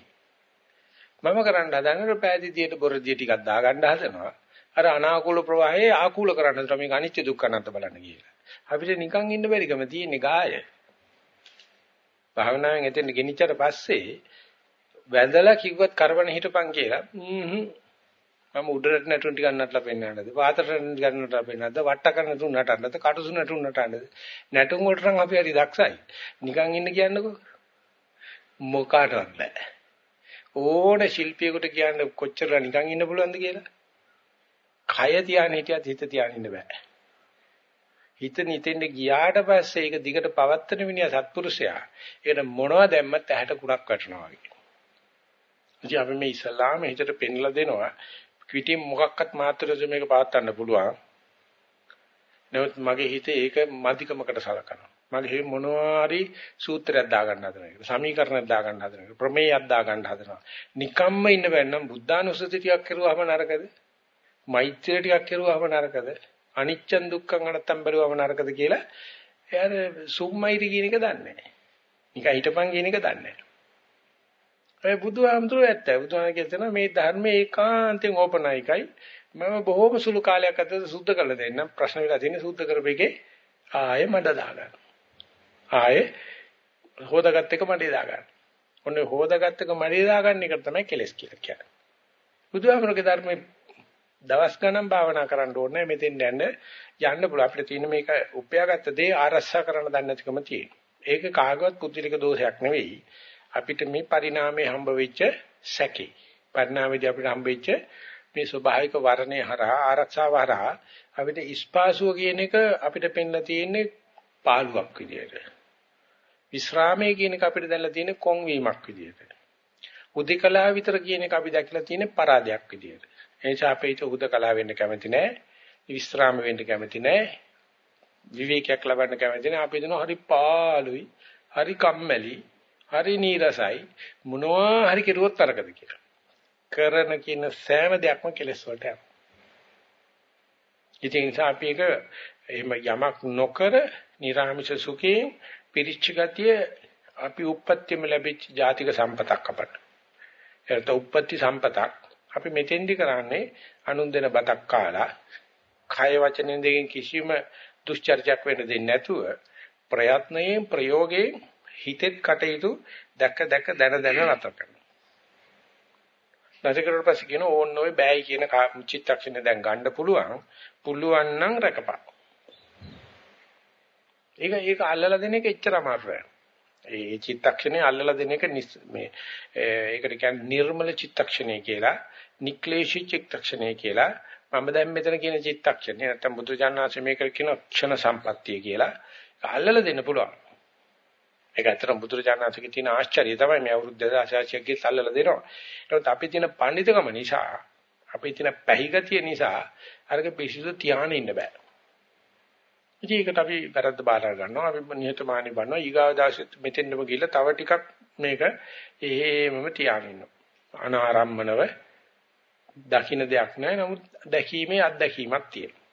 මම කරන්න හදන්නේ පෑදීදියට බොරදිය ටිකක් දාගන්න හදනවා. අර අනාකූල ප්‍රවාහයේ ආකූල කරන්න තමයි මේක අනිත්‍ය දුක්ඛ අනන්ත බලන්න කියලා. අපිට නිකන් ඉන්න බැරිකම තියෙන්නේ ගාය. භාවනාවෙන් එතෙන් ගෙනිච්චට පස්සේ වැඳලා කිව්වත් කරවන හිටපන් කියලා. හ්ම් මම උඩරට නැටුම් ටිකක් නටලා පෙන්නන්නද පාතට ටිකක් නටලා පෙන්නන්නද වට්ට කරන තුන නටන්නද? කටුසු නැටුම් නටන්නද? නැටුම් වලට නම් අපි හරි දක්ෂයි. නිකන් ඉන්න කියන්නකෝ. මොකාටවත් බෑ. ඕන ශිල්පියෙකුට කියන්න කොච්චර නිකන් ඉන්න පුළුවන්ද කියලා? කය තියාගෙන හිටියත් හිත තියාගෙන ඉන්න බෑ. හිත නිතෙන්ද ගියාට පස්සේ ඒක දිගට පවත්තන මිනිහා සත්පුරුෂයා ඒකට මොනවද දැම්මත් ඇහැට කුණක් වැටෙනවා වගේ. ඉතින් අපි මේ ඉස්ලාම හිතට පෙන්ලා දෙනවා පිටින් මොකක්වත් මාත්‍රද මේක පවත්වන්න පුළුවන්. නමුත් මගේ හිතේ ඒක මධිකමකට සලකනවා. මගේ හිතේ මොනවා හරි සූත්‍රයක් දාගන්න හදන එක. සමීකරණයක් දාගන්න හදන එක. ප්‍රමේයයක් දාගන්න හදනවා. නිකම්ම ඉන්න බැන්නම් බුද්ධානුස්සති ටිකක් කරුවාම නරකද? මෛත්‍රිය ටිකක් කරුවාම නරකද? අනිච්චන් දුක්ඛං අනත්තම් බැලුවාම නරකද කියලා එයාට සුම්මයිරි කියන එක දන්නේ නැහැ. නිකන් හිටපන් කියන එක දන්නේ නැහැ. ඒ බුදුහාමුදුරුවෝ ඇත්ත. බුදුහාම කියන මේ ධර්මයේ ඒකාන්තයෙන් ඕපනයිකයි. මම බොහොම සුළු කාලයක් ඇතුළත සුද්ධ කරලා දෙන්නම්. ප්‍රශ්න වෙලා තියෙන්නේ සුද්ධ කරපෙකේ ආයෙ මඩ දාගන්න. ආයෙ හොදාගත්ත එක මඩේ දාගන්න. ඔන්න හොදාගත්ත එක මඩේ දාගන්න එක තමයි කෙලස් කියලා කියන්නේ. බුදුහාමරගේ ධර්මයේ දවස් ගණන් භාවනා කරන්න ඕනේ මෙතෙන් යන්න යන්න පුළුවන් අපිට තියෙන මේක උපයාගත්ත දේ ආරක්ෂා කරන්න දන්නේ නැතිකම තියෙනවා. ඒක කාගවත් පුදුලික දෝෂයක් නෙවෙයි. අපිට මේ පරිණාමයේ හම්බ වෙච්ච සැකේ. පරිණාමයේදී අපිට හම්බ වෙච්ච මේ ස්වභාවික වර්ණය හරහා ආරක්ෂාව හරහා අපිට ස්පාසුව කියන එක අපිට පෙන්ලා තියෙන්නේ පාළුවක් විදියට. විශ්‍රාමයේ කියන එක අපිට දැල්ලා තියෙන්නේ කොන් වීමක් විදියට. උදිකලා විතර කියන එක අපි දැකලා තියෙන්නේ පරාදයක් විදියට. ඒ නිසා අපි ඒක උදකලා වෙන්න කැමති නෑ. විශ්‍රාම වෙන්න කැමති නෑ. විවේකයක් ලබන්න කැමති නෑ. අපි දෙනවා හරි පාළුයි, හරි කම්මැලි, හරි නීරසයි මොනවා හරි කෙරුවොත් තරකද කියලා. කරන කියන සෑම දෙයක්ම කෙලස් වලට යනවා. ඉතින් අපි එක එහෙම යමක් නොකර නිර්ආමිෂ සුඛේ පිරිච්ච ගතිය අපි උප්පත්තියම ලැබිච්ච ජාතික සම්පතක් අපට. ඒකට උප්පත්ති සම්පතක් අපි මෙතෙන්දි කරන්නේ අනුන් දෙන බතක් කාලා කය වචනෙන් දෙකෙන් කිසිම දුෂ්චර්යයක් වෙන්න දෙන්නේ නැතුව ප්‍රයත්නයෙන් ප්‍රයෝගයෙන් හිතෙත් කටයුතු දැක දැක දන දන නතර කරනවා. නැතිකරට පස්සේ කියන ඕන්න ඔය බෑයි කියන චිත්තක්ෂණය දැන් ගන්න පුළුවන්. පුළුවන් නම් රකපන්. ඒක ඒක අල්ලලා දෙන එක එච්චර අමාරු නෑ. ඒ චිත්තක්ෂණය අල්ලලා දෙන එක මේ ඒකට කියන්නේ නිර්මල චිත්තක්ෂණය කියලා, නික්ලේශී චිත්තක්ෂණය කියලා. මම දැන් මෙතන කියන චිත්තක්ෂණය නැත්තම් බුදුජානනාංශ මේකට කියන ක්ෂණ සම්පත්තිය කියලා. අල්ලලා දෙන්න පුළුවන්. ඒක ඇත්තටම බුදුරජාණන්සේගේ තියෙන ආශ්චර්යය තමයි මේ අවුරුදු 2600ක්ගේ සල්ලලා දෙනවා. ඒත් අපි තියෙන පඬිතුකම නිසා, අපි තියෙන පැහිගතිය නිසා අරක පිසිදු තියාගෙන ඉන්න බෑ. ඉතින් ඒකට අපි වැරද්ද බාර ගන්නවා. අපි නිහතමානී වන්නවා. ඊගාව දාසෙත් මෙතෙන්නම ගිහිල්ලා තව ටිකක් මේක එහෙමම තියාගෙන ඉන්නවා. අනාරම්මනව දකින්න දෙයක් නැහැ. නමුත් දැකීමේ අත්දැකීමක් තියෙනවා.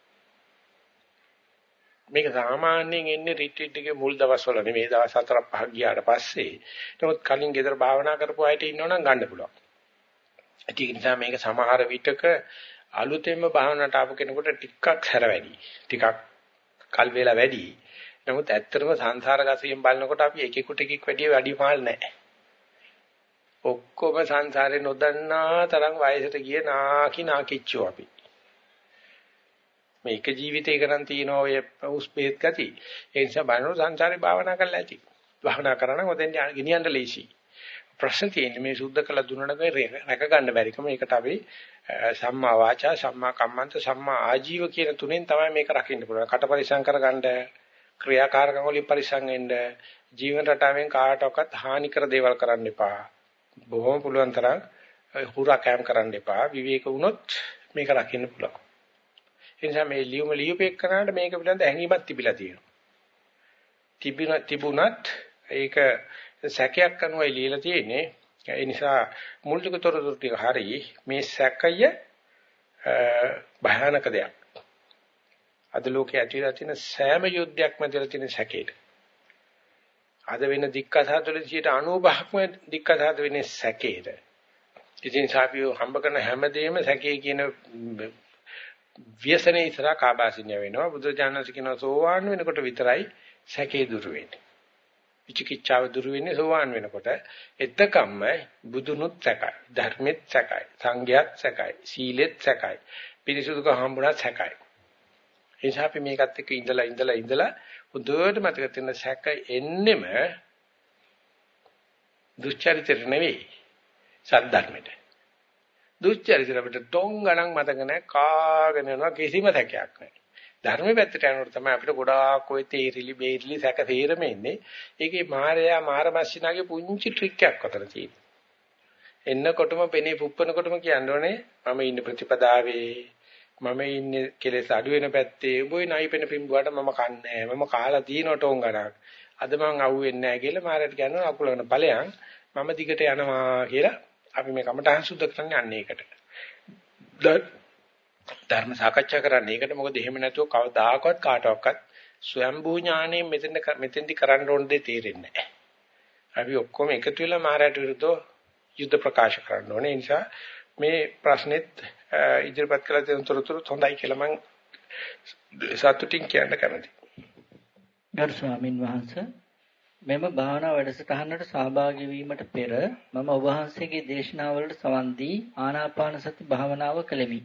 මේක සාමාන්‍යයෙන් එන්නේ රිට්‍රීට් එකේ මුල් දවස්වල නෙමෙයි දවස් 4 5 ගියාට පස්සේ. නමුත් කලින් ගෙදර භාවනා කරපු අයට ඉන්නවනම් ගන්න පුළුවන්. ඒක නිසා මේක සමහර විටක අලුතෙන්ම භාවනාවට ආපු කෙනෙකුට ටිකක් හැර වැඩි. ටිකක් කල් වේලා වැඩි. නමුත් ඇත්තටම සංසාර ගසියෙන් බලනකොට අපි එකෙකුට එකෙක් වැඩි වැඩි මාල් නැහැ. ඔක්කොම සංසාරේ නොදන්නා තරම් වයසට ගිය නාකි නාකිච්චෝ අපි. මේක ජීවිතේ කරන් තියෙන ඔය උස්පේත් ගති. ඒ නිසා බලනකොට සංසාරේ භාවනා කරලා ඇති. භාවනා කරා නම් ඔතෙන් ගෙනියන්න ලේසි. ප්‍රශ්න තියෙන්නේ මේ සුද්ධ කළ දුන්නට රැක ගන්න බැරිකම. ඒකට අපි සම්මා වාචා, සම්මා කම්මන්ත, සම්මා ආජීව කියන තුනෙන් තමයි මේක රකින්න පුළුවන්. කට පරිසම් කරගන්න, ක්‍රියාකාරකම් වලින් පරිසම් වෙන්න, ජීවන රටාවෙන් කාටවත් හානි කර දේවල් කරන්න එපා. බොහොම පුළුවන් තරම් හුරා කැම් කරන්න එපා. විවේක වුණොත් මේක රකින්න පුළුවන්. ඒ නිසා මේ ලියුම ලියුපෙක් කරනාට මේක පිළිබඳ හැඟීමක් තිබිලා තියෙනවා. තිබුණ තිබුණත් ඒක සැකයක් කරනවායි ලියලා තියෙන්නේ. ඒ නිසා මූලික තොරතුරු ටික හරි මේ සැකය භයානක දෙයක්. අද ලෝකයේ ඇතිවලා තියෙන සෑම යුද්ධයක්ම ඇතිවලා තියෙන සැකේට. අද වෙන දික්කසාතුලින් 95%ක්ම දික්කසාත වෙන්නේ සැකේට. ඉතින් සාපියෝ හම්බ කරන හැමදේම සැකේ කියන ව්‍යසනේ ඉස්සරහා කාබාසිනිය වෙනවා බුදුජානක කියනවා සෝවාන් වෙනකොට විතරයි සැකේ දුරු වෙන්නේ. විචිකිච්ඡාව දුරු වෙන්නේ සෝවාන් වෙනකොට. එතකම්ම බුදුනුත් සැකයි ධර්මෙත් සැකයි සංඝයාත් සැකයි සීලෙත් සැකයි පිරිසුදුක හම්බුණත් සැකයි. එනිසා අපි මේකත් එක්ක ඉඳලා ඉඳලා ඉඳලා හොඳට මතක තියෙන සැක එන්නෙම දුස්චරිතෙ නෙවෙයි සද්ධර්මෙට. දුස්චරිතය අපිට ටොං ගණන් මතක නැහැ කාගෙන යනවා කිසිම සැකයක් නැහැ. ධර්මයේ පැත්තට යනකොට තමයි අපිට ගොඩාක් ඔය තේරිලි බේරිලි සැක තේරෙම ඉන්නේ. ඒකේ මායя මාරමස්සිනාගේ පුංචි ට්‍රික් එකක් අතර තියෙනවා. එන්නකොටම පෙනේ පුප්පනකොටම කියන්නේ මම ඉන්නේ ප්‍රතිපදාවේ මම ඉන්නේ කෙලෙස් අඩු වෙන පැත්තේ උඹේ නයිපෙන පිඹුවට මම කන්නේ මම කාලා තියෙන ටෝන් ගණක් අද මං අහුවෙන්නේ නැහැ කියලා මාරට කියනවා අකුලගෙන ඵලයන් මම දිගට යනවා කියලා අපි මේ කමඨහං සුද්ධ කරන්නේ අන්න ඒකට. ධර්ම සාකච්ඡා කරන්නේ ඒකට මොකද එහෙම නැතුව කවදාකවත් කාටවත් ස්වයම්බූ ඥාණයෙන් මෙතෙන්ද මෙතෙන්දි කරන්න ඕන දෙය තේරෙන්නේ නැහැ. අපි ඔක්කොම එකතු වෙලා මාරයට විරුද්ධව යුද්ධ ප්‍රකාශ කරන්න ඕනේ. ඒ නිසා මේ ප්‍රශ්නෙත් ඉදිරිපත් කළ තියෙන තොරතුරු හොඳයි කියලා මම සතුටින් කියන්න කැමතියි. ගරු ස්වාමින් වහන්සේ මෙම භාවනා වැඩසටහනට සහභාගී වීමට පෙර මම ඔබ වහන්සේගේ දේශනාවලට සවන් දී ආනාපාන සති භාවනාව කළෙමි.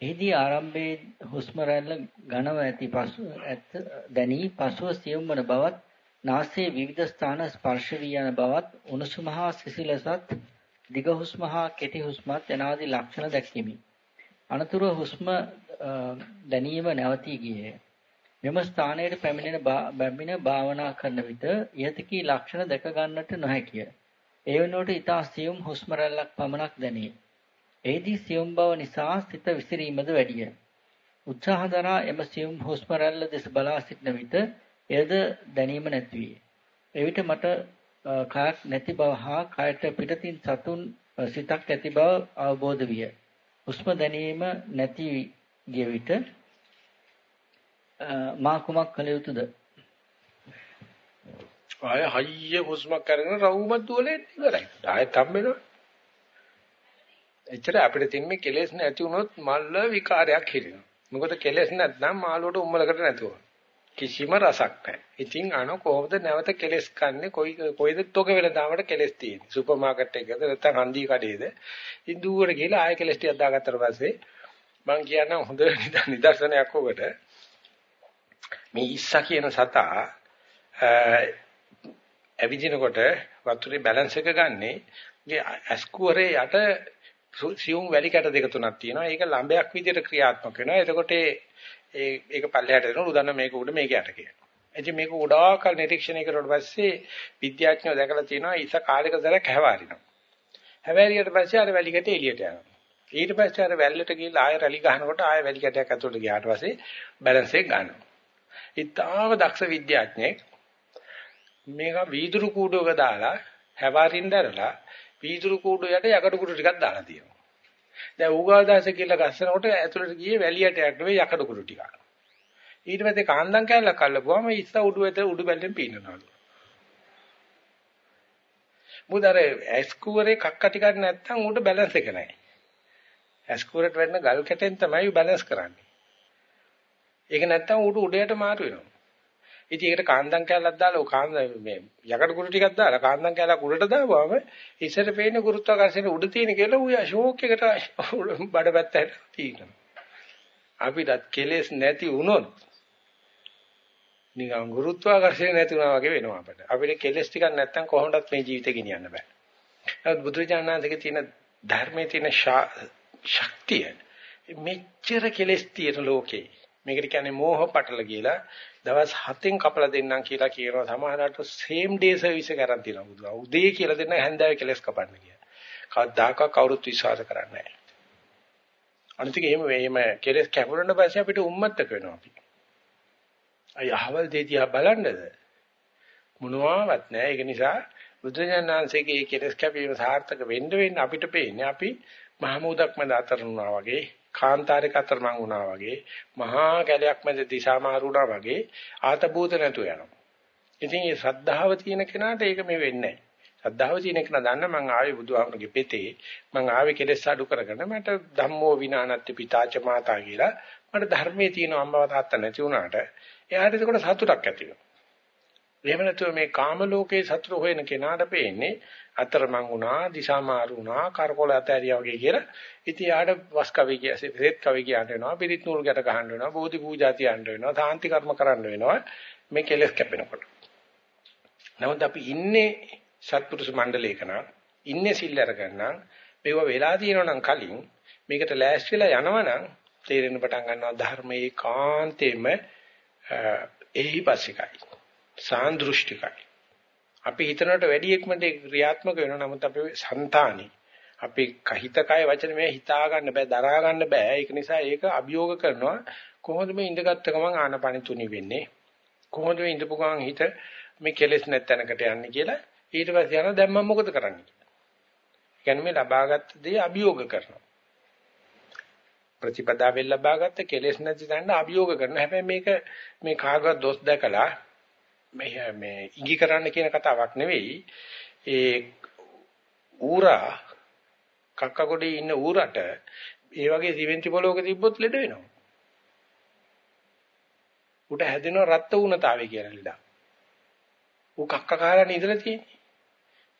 එහිදී ආරම්භයේ හුස්ම රැල්ල ඝනව ඇති පසු ඇත් දැනී පසුව සියුම් වන බවත් නාසයේ විවිධ ස්ථාන ස්පර්ශ වී යන බවත් උණුසුම හා සිසිලසත් දිග හුස්ම හා කෙටි හුස්මත් යනාදී ලක්ෂණ දැක්කෙමි. අනතුරුව හුස්ම දැනීම නැවතී ගියේය. මෙම ස්ථානයට පැමිණෙන බැම්බින භාවනා කරන විට යතිකී ලක්ෂණ දැක ගන්නට නොහැකිය. ඒ වෙනුවට ඊතා සියුම් හුස්ම රැල්ලක් පමණක් දැනේ. එෙහිදී සියුම් බව නිසා සිත විසිරීමද වැඩිය. උත්සාහ දරා එම සියුම් හුස්ම රැල්ල දෙස බලා සිටන විට එයද දැනීම නැති විය. එවිට මට කයක් නැති බව හා කයට පිටතින් සතුන් සිතක් ඇති බව අවබෝධ විය. හුස්ම දැනීම නැති ගිය විට මා කුමක් කළ යුතුද? ආය හයිය හුස්මක් අරගෙන රවුමක් දුවලේ ඉවරයි. ආයෙත් හම්බෙනවා. එච්චර අපිට තින්නේ කෙලෙස් නැති වුණොත් මල්ල විකාරයක් හිරිනවා. මොකද කෙලෙස් නැත්නම් මාළුවට උම්මලකට නැතුව. කිසිම රසක් නැහැ. ඉතින් අන කොහොමද නැවත කෙලස් කන්නේ? කොයි කොයිද තොග වෙලදාමට කෙලස් තියෙන්නේ? සුපර් මාකට් එකකද නැත්නම් හන්දි කඩේද? ඉතින් දුවර ගිහලා ආයෙ කෙලස් ටිකක් දාගත්තට පස්සේ මම කියනවා හොඳ නිදර්ශනයක් ඔබට. මේ ඉස්සා කියන සතා ඇවිදිනකොට වතුරේ බැලන්ස් එක ගන්නේ ඇස්කුවරේ යට සියුම් වැලි කැට දෙක තුනක් තියෙනවා. ඒක ලම්බයක් විදිහට ක්‍රියාත්මක වෙනවා. එතකොට ඒ ඒක පල්ලෙහාට එනවා උදන්න මේක උඩ මේක යට කියලා. ඉතින් මේක උඩාකල් නිරීක්ෂණය කරුවාට පස්සේ විද්‍යාඥයෝ දැකලා තියෙනවා ඉස කාලයක දරක් හැවාරිනවා. හැවාරියට පස්සේ අර වැලිකට එළියට යනවා. ඊට පස්සේ අර වැල්ලට ගිහලා ආය රැලි ගහනකොට ආය වැලි කැටයක් ඇතුළට ගියාට පස්සේ බැලන්ස් එක ගන්නවා. ඉතාලම දක්ෂ විද්‍යාඥයෙක් මේක වීදුරු කූඩුවක දාලා හැවාරින් දැරලා වීදුරු කූඩුව යට යකඩ කුඩු ටිකක් දාලා තියෙනවා. දැන් ඌගාදාස කියලා ගස්සනකොට ඇතුළට ගියේ වැලියට යක් නෙවෙයි යකඩ කුඩු ටික. ඊට පස්සේ කාන්දම් කැල්ලක් අල්ලපුවාම ඉස්ස උඩු වෙත උඩු බැලෙන් පීනනවලු. මුදර ඇස්කුවරේ කක්ක ටිකක් නැත්තම් ඌට බැලන්ස් එක නැහැ. ඇස්කුවරට වෙන්න ගල් කැටෙන් තමයි බැලන්ස් කරන්නේ. ඒක නැත්තම් ඌට උඩයට මාරු වෙනවා. ඉතින් ඒකට කාන්දම් කැලක් දාලා කාන්ද මේ යකඩ කුරු ටිකක් දාලා කාන්දම් කැලක් උඩට දාපුවාම ඉස්සර පේන ගුරුත්වාකර්ෂණය උඩ තියෙන කියලා ඌ ෂෝක් එකට (laughs) බඩපැත්තට තියෙනවා. අපිටත් කෙලෙස් නැති වුණොත් නිකන් ගුරුත්වාකර්ෂණය නැති වුණා වගේ වෙනවා අපිට. අපිට කෙලෙස් ටිකක් නැත්තම් කොහොමදත් මේ ජීවිතේ ගෙනියන්න බෑ. නමුත් බුදුරජාණන්සේගේ තියෙන ධර්මයේ තියෙන ශක්තිය මෙච්චර කෙලෙස් තියෙන ලෝකේ මේකට කියන්නේ මෝහ පටල කියලා දවස් 7න් කපලා දෙන්නම් කියලා කියනවා සමහරවිට same day service එක කරන් තියෙනවා බුදුහා. උදේ කියලා දෙන්න හැන්දෑවේ කෙලස් කපන්න කියලා. කවදාකවත් කවුරුත් විශ්වාස කරන්නේ නැහැ. අනිත් එක එහෙම එහෙම කෙලස් කැපුණාට පස්සේ අපිට උම්මත්තක වෙනවා අපි. අය අහවල් දෙතියා බලන්නද? මොනවාවත් නැහැ. ඒක නිසා බුදුජානනාංශයේ කෙලස් කැපීම සාර්ථක වෙන්න වෙන්න අපිට පේන්නේ අපි මහමූදක් මැද අතරුණා වගේ කාන්තාරයක අතරමං වුණා වගේ මහා කැලයක් මැද දිශා මාරුණා වගේ ආතබූත නැතු යනවා. ඉතින් මේ ශ්‍රද්ධාව තියෙන කෙනාට ඒක මේ වෙන්නේ නැහැ. ශ්‍රද්ධාව තියෙන කෙනා දන්න මං ආවේ බුදුහාමුදුරගේ පෙතේ මං ආවේ කෙලෙස් අඩු කරගෙන මට ධම්මෝ විනානත්ති පිතාච මාතා කියලා මට ධර්මයේ තියෙන අම්මව තාත්තා නැති වුණාට එයාට ඒකට සතුටක් ඇති වෙනවා. එහෙම නැතුව මේ කාම ලෝකේ සතුට හොයන කෙනාට පේන්නේ අතරමං වුණා, දිශා මාරු වුණා, කරකොල ඇතෑරියා වගේ කියලා. ඉතින් යාට වස් කවි කියසේ, පෙරේත් කවි කියන්න වෙනවා, පිරිත් නූල් ගැට ගහන්න වෙනවා, බෝධි පූජා තියන්න වෙනවා, සාන්ති කර්ම කරන්න වෙනවා. මේ කෙලස් කැපෙනකොට. නමුත් අපි ඉන්නේ සත්පුරුෂ මණ්ඩලයක නම්, ඉන්නේ සිල් අරගන්න, මේව වෙලා තියෙනවා කලින් මේකට ලෑස්ති වෙලා යනවනම් තේරෙන්න පටන් ගන්නවා ධර්මයේ කාන්තේම එහිපස්සිකයි. සාන්දෘෂ්ටිකයි. අපි හිතනට වැඩි ඉක්මනට ක්‍රියාත්මක වෙනවා. නමුත් අපේ సంతානි අපි කහිත කය වචන මේ හිතා ගන්න බෑ, දරා ගන්න බෑ. ඒක නිසා ඒක අභියෝග කරනවා. කොහොමද මේ ඉඳගත්ත ගමන් ආනපන තුනි වෙන්නේ? කොහොමද මේ ඉඳපු ගමන් හිත මේ කෙලෙස් නැත්තනකට යන්නේ කියලා ඊට පස්සේ යනවා දැන් මම මොකද කරන්නේ කියලා. කියන්නේ මේ ලබාගත් දේ අභියෝග කරනවා. ප්‍රතිපදාවෙන් ලබාගත්ත කෙලෙස් නැති තැනට අභියෝග කරනවා. හැබැයි මේක මේ කාගවත් දොස් දැකලා මේ මේ ඉඟි කරන්න කියන කතාවක් නෙවෙයි. ඒ ඌරා කක්ක කොටේ ඉන්න ඌරට ඒ වගේ සිවෙන්ති පොලෝක තිබ්බොත් ලෙඩ වෙනවා. උට හැදෙන රත් වුණතාවය කියන ලෙඩ. ඌ කක්ක කාලා ඉඳලා තියෙන්නේ.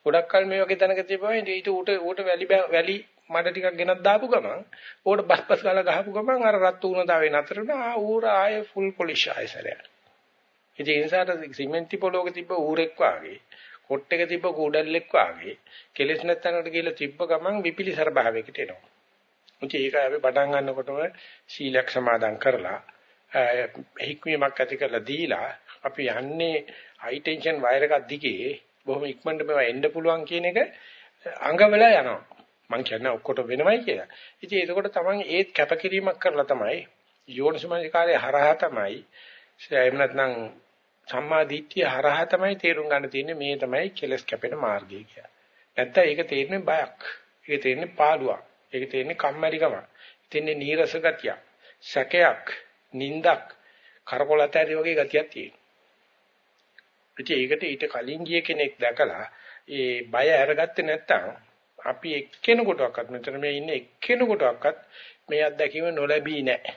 ගොඩක් කල් මේ වගේ තැනක තිබ්බම ඊට ඌට ඌට වැලි වැලි මඩ ටිකක් ගෙනත් දාපු ගමන් ඌට බස් බස් ගාලා ගහපු ගමන් අර රත් වුණතාවේ නතර වුණා ඌර ආයේ ෆුල් පොලිෂ් ආයසරයක්. ඉතින් ඒ නිසා සිමෙන්ති පොලෝක තිබ්බ ඌරෙක් වාගේ කොට් එක තිබ්බ කුඩල්ලෙක් වාගේ කෙලෙස් නැත්තනකට ගිහලා තිබ්බ ගමන් විපිලිසර භාවයකට එනවා. මුචි ඒක අපි පටන් ගන්නකොටම සීලයක් සමාදන් කරලා හික්මීමක් ඇති කරලා දීලා අපි යන්නේ හයි ටෙන්ෂන් වයර් එකක් දිගේ බොහොම ඉක්මනට මේවා එන්න පුළුවන් කියන එක අඟවලා යනවා. මං කියන්නේ ඔක්කොට වෙනවයි කියලා. ඉතින් ඒකකොට තමයි ඒත් කැපකිරීමක් කරලා තමයි යෝනිසමනිකාරය හරහා තමයි එහෙම නැත්නම් සම්මා දිට්ඨිය හරහා තමයි තේරුම් ගන්න තියෙන්නේ මේ තමයි කෙලස් කැපෙන මාර්ගය කියලා. නැත්තම් ඒක තේරෙන්නේ බයක්. ඒක තේරෙන්නේ පාළුවක්. ඒක තේරෙන්නේ කම්මැලිකමක්. තේරෙන්නේ නීරස ගතියක්. සැකයක්, නිന്ദක්, කරකොලතැරි වගේ ගතියක් තියෙනවා. ඉතින් ඒකට ඊට කලින් ගිය කෙනෙක් දැකලා ඒ බය අරගත්තේ නැත්තම් අපි එක්කෙනෙකුටවත් මෙතන මේ ඉන්නේ එක්කෙනෙකුටවත් මේ අත්දැකීම නොලැබී නැහැ.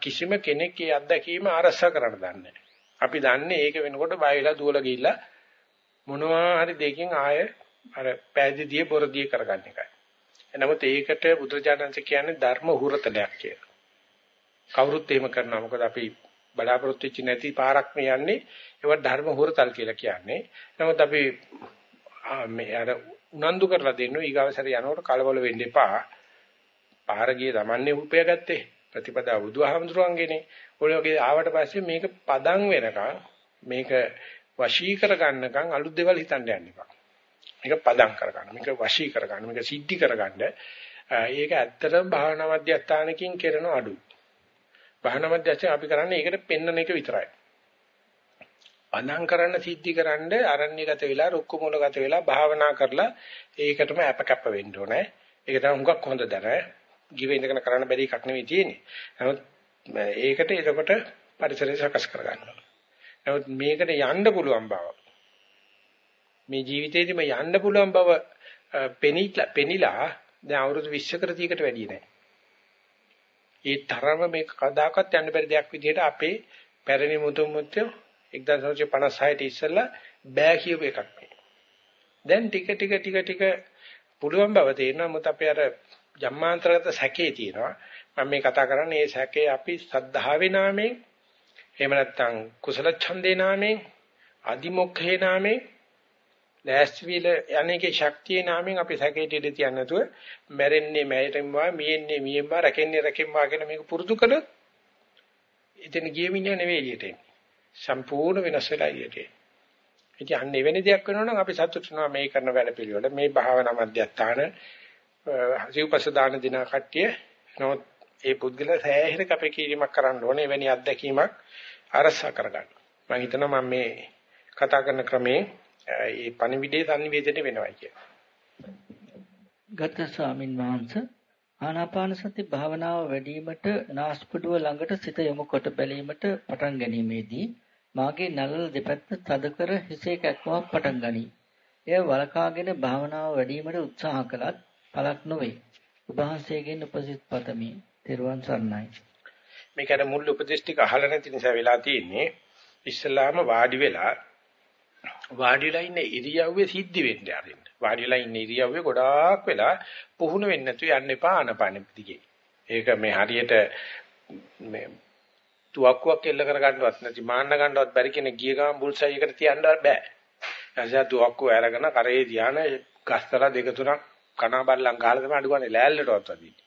කිසිම කෙනෙක් ඒ අත්දැකීම අරස කරන්න දන්නේ අපි දන්නේ ඒක වෙනකොට බය වෙලා දුවලා ගිහිල්ලා මොනවා හරි දෙකින් ආය අර පෑදීදී බොරදී කරගන්න එකයි. එනමුත් ඒකට බුදුරජාණන්සේ කියන්නේ ධර්ම හුරතලයක් කියලා. කවුරුත් එහෙම කරනවා. මොකද අපි බලාපොරොත්තු වෙච්ච නැති පාරක් මේ යන්නේ ඒවට ධර්ම හුරතල් කියලා කියන්නේ. නමුත් අපි මේ අර උනන්දු කරලා දෙන්නු ඊගාවසර යනකොට කලබල වෙන්න එපා. පාර ගියේ Tamanne උපයගත්තේ. ප්‍රතිපදා බුදුහාමුදුරන්ගේනේ. ඔය වගේ ආවට පස්සේ මේක පදම් වෙනකන් මේක වශී කරගන්නකන් අලුත් දේවල් හිතන්න යන්න එපා. මේක පදම් කරගන්න. මේක වශී කරගන්න. මේක සිද්ධි කරගන්න. ඒක ඇත්තටම භාවනා මධ්‍යස්ථානකින් කරන අඩු. භාවනා මධ්‍යස්ථාන අපි කරන්නේ ඒකට පෙන්වන එක විතරයි. පදම් කරන්න සිද්ධි කරන්න අරණ්‍යගත වෙලා රුක්ක මූලගත වෙලා භාවනා කරලා ඒකටම අපකප්ප වෙන්න ඕනේ. ඒක තමයි හුඟක් හොඳ දර. ගිව ඉඳගෙන කරන්න බැරි එකක් නෙවෙයි තියෙන්නේ. නමුත් ඒකට එතකොට පරිසරය සකස් කරගන්නවා. නමුත් මේකට යන්න පුළුවන් බව මේ ජීවිතේදීම යන්න පුළුවන් බව පෙනිලා දැන් අවුරුදු 20කට 30කට වැඩි නෑ. ඒ තරම මේක කදාකත් යන්න බැරි දෙයක් විදිහට අපේ පැරණි මුතුන් මුත්‍යෝ 1956 ට ඉස්සෙල්ලා බෑ කියපු එකක් මේ. දැන් ටික ටික ටික ටික පුළුවන් බව තේරෙනවා මොකද අපේ අර ජම්මාන්තරගත සැකේ තියෙනවා. මම මේ කතා කරන්නේ මේ සැකේ අපි සද්ධාවේ නාමයෙන් එහෙම නැත්නම් කුසල ඡන්දේ නාමයෙන් අදිමොක්ඛේ නාමයෙන් ලෑස්තිවිල යන්නේගේ ශක්තියේ නාමයෙන් අපි සැකේට ඉඳ තියන්න නැතුව මැරෙන්නේ මැරෙන්නවා මියෙන්නේ මියෙන්වා රැකෙන්නේ රැකෙන්වා කියන මේක පුරුදු කළොත් එතන ගිය මිනිහ නෙවෙයි එළියට එන්නේ. සම්පූර්ණ වෙනස් වෙලා එළියට එන්නේ. ඉතින් අන්න එවැනි දෙයක් වෙනවා නම් අපි සතුටු වෙනවා මේ කරන වැඩ පිළිවෙල මේ භාවනා මධ්‍යස්ථාන සිව්පස දාන දින කට්ටිය නමුත් ඒ පුද්ගල සෑහෙන කැපකිරීමක් කරන්න ඕනේ එවැනි අත්දැකීමක් අරසා කරගන්න. මම හිතනවා මම මේ කතා කරන ක්‍රමේ මේ පණිවිඩේ sannivedana වෙනවා කියලා. ගත ස්වාමින් වහන්සේ ආනාපාන සති භාවනාව වැඩිවීමට නාස්පුඩුව ළඟට සිත යොමු කොට බැලීමට පටන් ගැනීමේදී මාගේ නළල දෙපැත්ත තද කර හිසේ කැක්කමක් පටන් ගනී. එය වලකාගෙන භාවනාව වැඩිවීමට උත්සාහ කළත් පළක් නොවේ. උභාසයෙන් උපසිත පතමි. තෙරුවන් සරණයි. මේකට මුල් උපදේශ ටික අහලා නැති නිසා වෙලා තියෙන්නේ ඉස්ලාම වාඩි වෙලා වාඩි වෙලා ඉන්න ඉරියව්වේ සිද්ධි වෙන්න ආරින්න. වාඩි වෙලා ඉන්න ඉරියව්වේ ගොඩාක් වෙලා පුහුණු වෙන්න නැතු යන්න එපා ආනපානෙ දිගේ. ඒක මේ හරියට මේ තුවක්කුවක් එල්ල කර ගන්නවත් නැති මාන්න ගන්නවත් බැරි කෙනෙක් ගිය ගමන් බුල්සයි එකට තියන්න බෑ. එයාට තුවක්කුව අරගෙන කරේ ධාන ගස්තර දෙක තුනක් කනා බල්ලන් ගහලා තමයි අඩුවන්නේ ලෑල්ලටවත් වදින්නේ.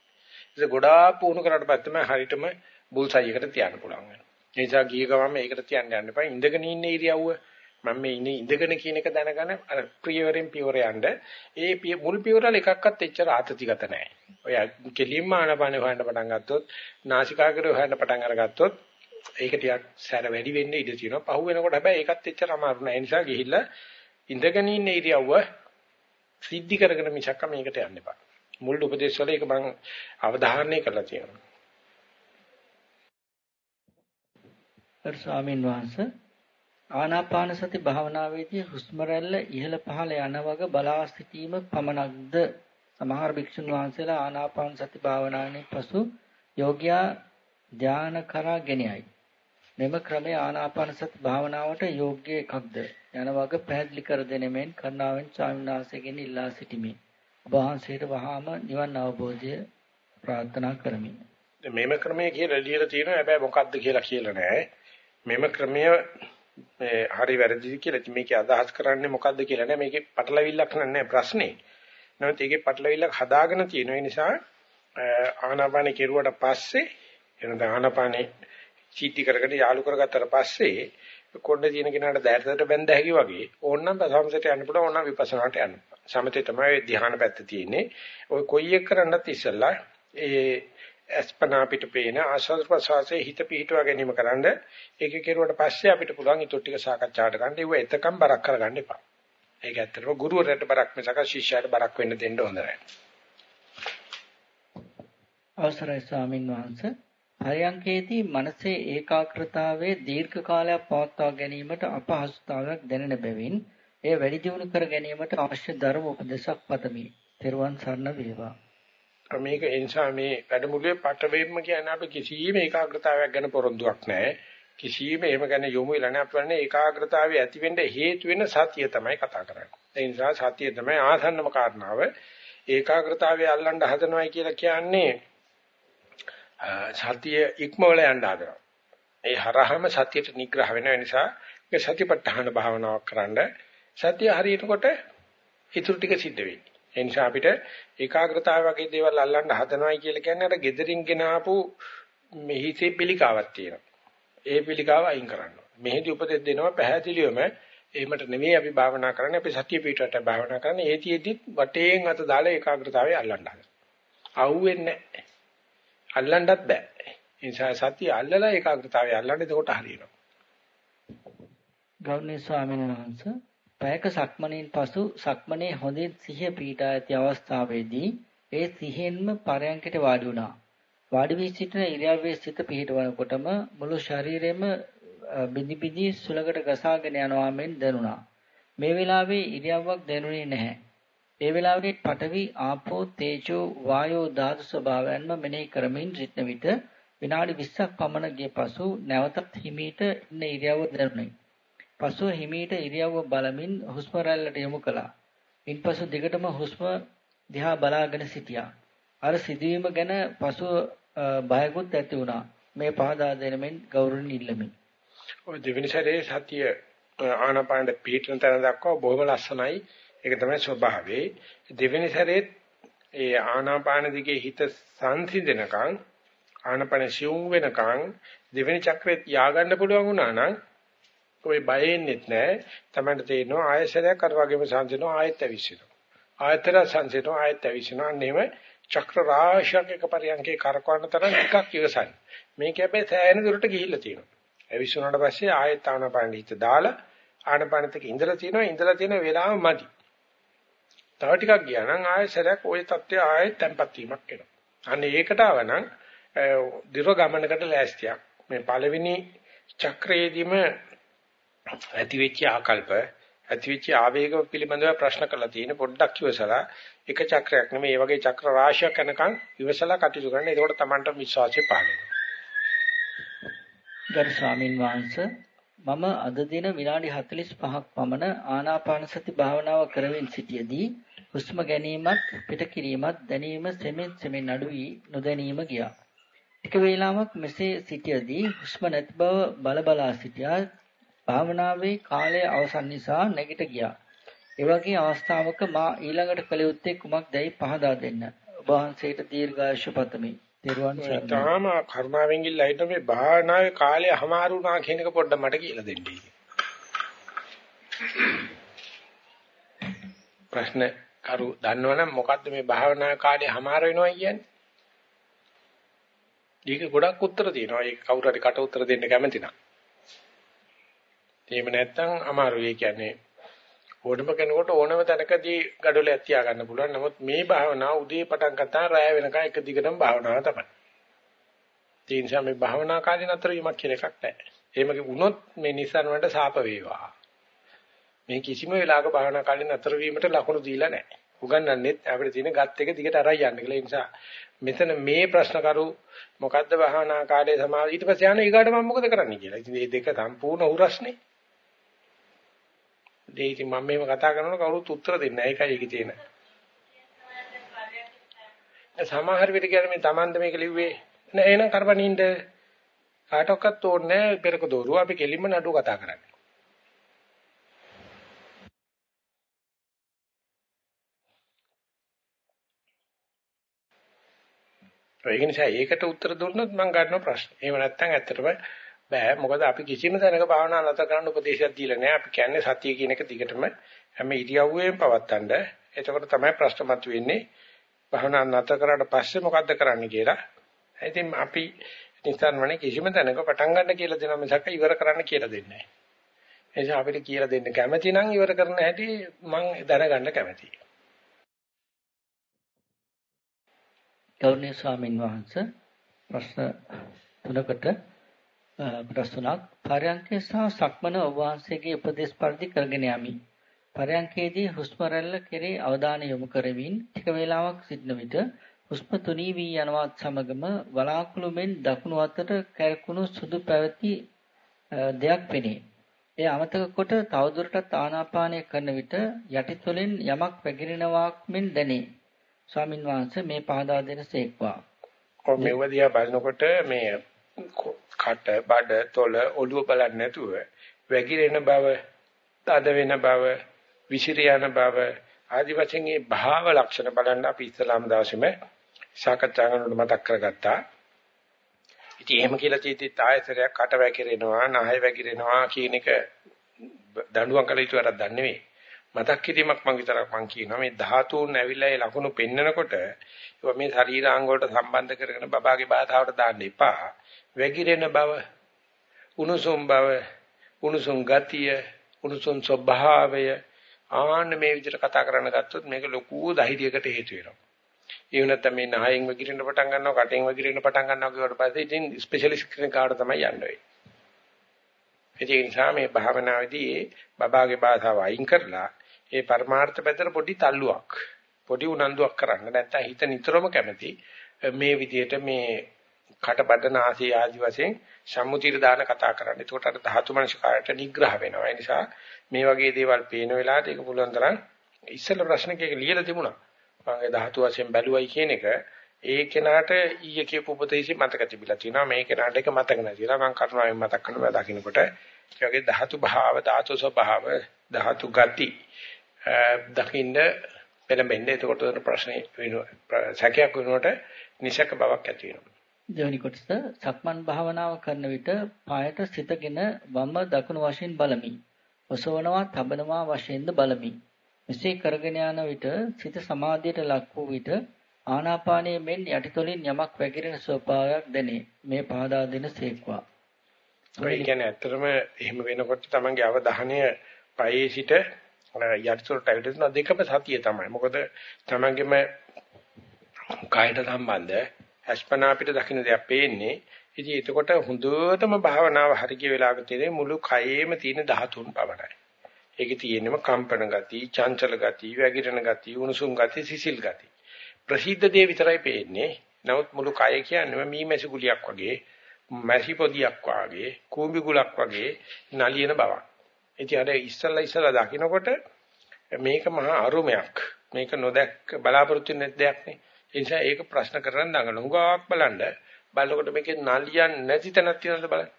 ඒක ගොඩාක් පුහුණු කරාට පස්සේ තමයි හරියටම බුල්සයි එකට තියන්න පුළුවන් වෙන්නේ. ඒ නිසා ගිය ගමන් මේකට තියන්න යන්න එපා. ඉඳගෙන ඉන්න ඉරියව්ව මම මේ ඉන්නේ ඉඳගෙන කියන එක දැනගෙන අර ප්‍රියවරෙන් පියවර යන්න. ඒ මුල් පියවරල එකක්වත් එච්චර ආතතිගත නැහැ. ඔය කෙලින්ම ආනපාන හොයන්න පටන් ගත්තොත්, නාසිකාග්‍රය හොයන්න පටන් අරගත්තොත් ඒක ටිකක් සැර වැඩි වෙන්න ඉඩ තියෙනවා. පහු වෙනකොට හැබැයි ඒකත් එච්චර අමාරු නෑ. ඒ නිසා ගිහිල්ලා ඉඳගෙන ඉන්න ඉරියව්ව සිද්ධි කරගෙන මිසක් මේකට යන්න එපා. මුල් උපදේශ වල ඒක මම අවධාරණය කරලා තියෙනවා. ස්වාමීන් වහන්සේ ආනාපාන සති භාවනාවේදී හුස්ම රැල්ල ඉහළ පහළ යන වග බලා සිටීම පමණක්ද සමහර භික්ෂුන් වහන්සේලා ආනාපාන සති භාවනාවෙන් පසු යෝග්‍යා ධානය කරා ගෙනයයි. මෙම ක්‍රමය ආනාපාන සති භාවනාවට යෝග්‍ය එකක්ද යන වග පැහැදිලි කර දෙනෙමින් කරුණාවෙන් ස්වාමීන් වහන්සේගෙන් ඉල්ලා සිටිමි. ඔබ වහන්සේට වහාම නිවන් අවබෝධය ප්‍රාර්ථනා කරමි. මෙම ක්‍රමය කියලා ලියලා තියෙනවා හැබැයි මොකක්ද කියලා කියලා නෑ. මෙම ක්‍රමය මේ හරි වැරදිද කියලා මේකේ අදහස් කරන්නේ මොකද්ද කියලා නෑ මේකේ පටලවිල්ලක් නෑ ප්‍රශ්නේ. නමුත් ඒකේ පටලවිල්ලක් හදාගෙන තියෙන නිසා ආනාපානෙ කෙරුවට පස්සේ එනද ආනාපානෙ චීටි කරගෙන යාලු කරගත්තට පස්සේ කොණ්ඩේ තියෙන කෙනාට දැහැටට බැඳ හැකි වගේ ඕනනම් සමසයට යන්න පුළුවන් ඕනනම් විපස්සනාට යන්න. සමතේ තමයි ධ්‍යාන පැත්ත තියෙන්නේ. ඔය කොයි එක කරන්නත් ඉස්සෙල්ලා ඒ අස්පනා අපිට පේන ආස්වාද ප්‍රසවාසයේ හිත පිහිටුවා ගැනීම කරන්න ඒක කෙරුවට පස්සේ අපිට පුළුවන් ඊට ටික සාකච්ඡාට ගන්න ඒව එතකම් බරක් කරගන්න එපා. ඒක ඇත්තටම ගුරුවරයාට බරක් මිසක ශිෂ්‍යයාට බරක් වෙන්න දෙන්න හොඳ නැහැ. අවසරයි ස්වාමින් වහන්සේ හරියංකේදී මනසේ ඒකාග්‍රතාවයේ දීර්ඝ කාලයක් පවත්වා ගැනීමට අපහසුතාවයක් දැනෙන බැවින් එය වැඩි දියුණු කර ගැනීමට අවශ්‍ය ධර්ම උපදේශක් පතමි. තෙරුවන් සරණ වේවා. මේක ඒ නිසා මේ වැඩමුළුවේ පටවෙන්න කියන්නේ අපි කිසිම ඒකාග්‍රතාවයක් ගැන පොරොන්දුවක් නැහැ. කිසිම එහෙම ගැන යොමු වෙලා නැහැ. අපි වන්නේ ඒකාග්‍රතාවය ඇති වෙන්න හේතු වෙන සතිය තමයි කතා කරන්නේ. ඒ නිසා සතිය තමයි ආසන්නම කාරණාව. ඒකාග්‍රතාවය අල්ලන්න හදනවයි කියලා කියන්නේ සතිය ඉක්මවල යන්න හදනවා. ඒ හරහම සතියට නිග්‍රහ වෙන නිසා මේ සතිපට්ඨාන භාවනාවක් කරන්න සතිය හරියනකොට ඊටු ටික සිද්ධ වෙන්නේ. ඒ නිසා අපිට ඒකාග්‍රතාවය වගේ දේවල් අල්ලන්න හදනවයි කියලා කියන්නේ අර gederin ගෙනාපු මෙහිසේ පිළිකාවක් තියෙනවා. ඒ පිළිකාව අයින් කරන්න. මෙහෙදි උපදෙස් දෙනවා පැහැදිලිවම එහෙමට නෙවෙයි අපි භාවනා කරන්නේ අපි සතිය පිටවට භාවනා කරන්නේ ඒතිෙදි වටේන් අත දාලා ඒකාග්‍රතාවය අල්ලන්න හදනවා. අහුවෙන්නේ නැහැ. අල්ලන්නත් බෑ. ඒ නිසා සතිය අල්ලලා ඒකාග්‍රතාවය අල්ලන්න එතකොට හරියනවා. ගෞරවනීය ස්වාමීන් වහන්සේ පැයක සක්මණෙන් පසු සක්මණේ හොඳින් සිහිය පීඩා ඇති අවස්ථාවේදී ඒ සිහියෙන්ම පරයන්කට වාඩි වුණා. වාඩි වී සිටින ඉරියව්වේ සිත පිහිටවනකොටම මුළු ශරීරෙම බිදි බිදි සුලකට ගසාගෙන යනවා මෙන් දැනුණා. මේ වෙලාවේ ඉරියව්වක් දැනුනේ නැහැ. ඒ වෙලාවේ පඨවි ආපෝ තේජෝ වායෝ ධාතු ස්වභාවයන්ම මෙනෙහි කරමින් සිටන විට විනාඩි 20ක් පමණ ගිය පසු නැවතත් හිමීට ඉන්න ඉරියව්ව දැනුනේ. පසුව හිමීට ඉරියව්ව බලමින් හුස්ම රැල්ලට යොමු කළා. ඉන්පසු දිගටම හුස්ම දිහා බලාගෙන සිටියා. අර සිදුවීම ගැන පසුව බයකුත් ඇති වුණා. මේ පහදා දෙනමින් ගෞරවණීය ඉල්ලමි. ඔය දෙවෙනි සැරේ සතිය ආනාපානෙ පිටන තැන දක්වා බොහොම ලස්සනයි. ඒක තමයි ස්වභාවය. දෙවෙනි සැරේත් ඒ ආනාපාන දිගේ හිත සංසිඳනකම් ආනාපාන සිවුම් වෙනකම් දෙවෙනි චක්‍රෙත් ය아가න්න පුළුවන් වුණා නම් ඔය බයෙන්නෙත් නැහැ. තමයි තේරෙනවා ආයසරයක් අර වගේම සංසිඳනවා ආයෙත් ඇවිස්සෙනවා. ආයතර සංසිඳනවා ආයෙත් ඇවිස්සෙනවා. අන්නේම චක්‍ර රාශියක් එක පරියන්කේ කරකවන්න තරම් ටිකක් ඉවසන්න. මේක හැබැයි සෑහෙන දුරට ගිහිල්ලා තියෙනවා. ඇවිස්සුනාට පස්සේ ආයෙත් ආනපාන හිත දාලා ආනපානත් එක්ක ඉඳලා තියෙනවා. ඉඳලා තියෙන වෙලාව මදි. තව ටිකක් ගියා නම් ආයෙසරක් ওই தත්ත්වය ආයෙත් තැම්පත් වීමක් එනවා. අන්න ඒකට ආවනම් දිර ගමනකට ලෑස්තියක්. මේ පළවෙනි චක්‍රයේදීම ඇතිවෙච්ච ආකල්ප ඇතිවෙච්ච ආවේග පිළිබඳව ප්‍රශ්න කරලා තියෙන පොඩ්ඩක් ඉවසලා එක චක්‍රයක් නෙමෙයි මේ වගේ චක්‍ර රාශියක් යනකම් ඉවසලා කටයුතු කරන්න. ඒකෝට Tamanට විශ්වාසය පහළ ගරු ස්වාමින් වහන්සේ මම අද දින විනාඩි 45ක් පමණ ආනාපාන සති භාවනාව කරමින් සිටියේදී හුස්ම ගැනීමත් පිට කිරීමත් දැනීම සෙමෙන් සෙමෙන් අඩු වී නොදැනීම ගියා. ටික වේලාවක් මෙසේ සිටියේදී හුස්ම නැති බව බල බලා සිටියා භාවනාවේ කාලය අවසන් නිසා නැගිට ගියා. ඒ වගේ අවස්ථාවක මා ඊළඟට කළ යුත්තේ කුමක්දයි පහදා දෙන්න. ඔබ වහන්සේට දීර්ඝායුෂ පතමි. තෙරුවන් සරණයි. තාම කරුණාවෙන් ගිල්ලා හිට මේ භාවනාවේ කාලය හමාරු වුණා කියන එක පොඩ්ඩක් මට කියලා දෙන්න. ප්‍රශ්න කරු දන්නවනම් මොකද්ද මේ භාවනා කාලය හමාර වෙනවා කියන්නේ? ඊක ගොඩක් උත්තර තියෙනවා. ඒක කවුරු හරි කට උත්තර දෙන්න කැමති නම්. එහෙම නැත්නම් අමාරුයි. ඒ කියන්නේ ඕනම කෙනෙකුට ඕනම තැනකදී gadolයක් තියා ගන්න පුළුවන්. නමුත් මේ භාවනාව උදේ පටන් ගත්තා රාය වෙනකන් එක දිගටම භාවනාව තමයි. ඒ නිසා මේ භාවනා කාලේ නතර වීමක් කියලා එකක් නැහැ. එහෙම වුණොත් මේ නිසන් වලට සාප වේවා. මේ කිසිම වෙලාවක භාවනා කාලේ නතර වීමට ලකුණු දීලා නැහැ. උගන්වන්නෙත් අපිට තියෙන ගත් එක දිගට අරයි යන්න කියලා. ඒ නිසා මෙතන මේ ප්‍රශ්න කරු මොකද්ද භාවනා කාලේ සමාධි ඊට පස්සේ යන ඊගාට මම මොකද කරන්නේ කියලා. ඉතින් මේ දෙක සම්පූර්ණ උරස්නේ. ඒ ඉතින් මම මේව කතා කරනකොට කවුරුත් උත්තර දෙන්නේ නැහැ. ඒකයි ඒකේ තියෙන. සමහර විට කියන්නේ මේ Tamand මේක ලිව්වේ නෑ එහෙනම් කරපණින්ද කාටවත් ඕනේ නෑ පෙරක දෝරුව අපි කෙලින්ම නඩුව කතා කරන්නේ. ඒක නිසා ඒකට උත්තර දුන්නොත් මම ගන්නවා ප්‍රශ්න. එහෙම නැත්නම් ඇත්තටම බෑ. මොකද අපි කිසිම තැනක භාවනා නැතර කරන්න උපදේශයක් දීලා නෑ. අපි කියන්නේ සතිය කියන එක දිගටම හැම ඉරියව්වෙම පවත්තන්න. එතකොට තමයි ප්‍රශ්න මතුවෙන්නේ. භාවනා නැතර කරාට පස්සේ මොකද්ද කරන්න කියලා. ඉතින් අපි නිතරමනේ කිසිම තැනක පටන් ගන්න කියලා දෙනවා මිසක් ඉවර කරන්න කියලා දෙන්නේ නැහැ. ඒ නිසා අපිට කියලා දෙන්න කැමති නම් ඉවර කරන්න හැටි මම දැනගන්න කැමතියි. ගෞරවනීය ස්වාමින් වහන්සේ ප්‍රශ්න තුනකට ප්‍රශ්නක් පරයන්කේ සහ සක්මන ඔබ වහන්සේගේ උපදේශ පරිදි කරගෙන යමි. පරයන්කේදී හුස්ම රැල්ල කෙරේ අවධානය යොමු කරමින් ටික වේලාවක් සිටන විට හුස්ම තුනී වී යනවත් සමගම වලාකුළු මෙන් දකුණු අතට කැරකුණු සුදු පැවති දෙයක් පෙනේ. ඒ අමතක කොට තවදුරටත් ආනාපානය කරන විට යටිතොලෙන් යමක් වැగిරෙනවාක් මෙන් දැනේ. ස්වාමින් වහන්සේ මේ පහදා දෙනසේක්වා. ඔව් මෙව දිහා බලනකොට මේ කට බඩ තොල ඔළුව බලන්නේ නැතුව වැగిරෙන බව, තද වෙන බව, විසිර යන බව ආදි වශයෙන් මේ භාව ලක්ෂණ බලන්න අපි ඉස්ලාම් දාර්ශනයෙ සාකච්ඡා කරනකොට මතක් කරගත්තා. ඉතින් එහෙම කියලා තියෙද්දිත් ආයතරයක් කට වැකිරෙනවා, නහය වැකිරෙනවා කියන එක දඬුවම් කළ යුතු වැඩක් දන්නේ නෙවෙයි. මතක් කිරීමක් මම විතරක් මම කියනවා මේ ධාතුන් ඇවිල්ලා ඒ ලකුණු පෙන්නකොට ඒවා මේ ශරීරාංග වලට සම්බන්ධ කරගෙන බබාගේ බාධාවට දාන්න එපා. වැగిරෙන බව, උණුසුම් බව, උණුසුම් ගතිය, උණුසුම් ස්වභාවය ආන්න මේ විදිහට කතා කරන්න ගත්තොත් මේක ලොකු ධෛර්යයකට හේතු වෙනවා. ඒ වුණත් මේ නහයෙන් වගිරෙන්න පටන් ගන්නවා, කටෙන් වගිරෙන්න පටන් ගන්නවා කියවට පස්සේ ඉතින් ස්පෙෂලිස්ට් කෙනෙකුට තමයි යන්න වෙන්නේ. ඒ නිසා මේ භාවනාවේදී බබාගේ භාෂාව අයින් කරලා ඒ පරමාර්ථ පැත්තට පොඩි තල්ලුවක් පොඩි උනන්දුවක් කරන්න නැත්නම් හිත නිතරම කැමති මේ විදිහට මේ කටබඩන ආසී ආදි වශයෙන් සම්මුතියට දාන කතා කරන්න. ඒකට අර ධාතු මනසකාරයට නිග්‍රහ වෙනවා. ඒ නිසා මේ වගේ දේවල් පේන වෙලාවට ඒක පුළුවන් තරම් ඉස්සෙල්ල ප්‍රශ්නකයක ලියලා තිබුණා. මම ඒ ධාතු වශයෙන් බැලුවයි කියන එක ඒ කෙනාට ඊයේ කියපු උපදේශي මතක තිබිලා තියෙනවා. මේ කෙනාට ඒක මතක නැතිලා මම කරුණාවෙන් මතක් කරනවා දකින්නකොට ඒ වගේ ධාතු භාව, ධාතු ස්වභාව, ධාතු ගති දකින්න පෙළඹෙන්නේ එතකොට ප්‍රශ්නේ වෙනවා සැකයක් වෙනකොට නිසක බවක් ඇති වෙනවා දෙවැනි කොටස සක්මන් භාවනාව කරන විට පායට සිතගෙන වම දකුණු වශයෙන් බලමි. ඔසවනවා තබනවා වශයෙන්ද බලමි. මෙසේ කරගෙන යන විට සිත සමාධියට ලක් වූ විට ආනාපානයේ මෙන් යටිතොලින් යමක් වැగిරෙන ස්වභාවයක් දැනේ. මේ පහදා දෙන සේක්වා. ඒ කියන්නේ ඇත්තටම එහෙම වෙනකොට තමන්ගේ අවධානය පයේ සිට යටිතොලට ඇවිදින දෙකම සතිය තමයි. මොකද තමන්ගේම කායට සම්බන්ධ අස්පනා අපිට දකින්න දෙයක් පේන්නේ. ඉතින් එතකොට හොඳටම භාවනාව හරිය වෙලාවක තියෙන මුළු කයේම තියෙන 13 පවරයි. ඒකේ තියෙනම කම්පන ගති, චංචල ගති, වැగిරෙන ගති, උණුසුම් ගති, සිසිල් ගති. ප්‍රසිද්ධ දේ විතරයි පේන්නේ. නමුත් මුළු කය කියන්නේ මී මැසි ගුලියක් වගේ, මැසි පොදියක් වගේ, කූඹි ගුලක් වගේ නලියන බවක්. ඉතින් අර ඉස්සල්ලා ඉස්සල්ලා දකින්නකොට මේක මහා අරුමයක්. මේක නොදැක්ක බලාපොරොත්තු වෙන දෙයක් නේ. ඒ නිසා ඒක ප්‍රශ්න කරන් දඟන උගාවක් බලන්න. බලනකොට මේකේ නලියන් නැති තැනක් තියෙනවද බලන්න.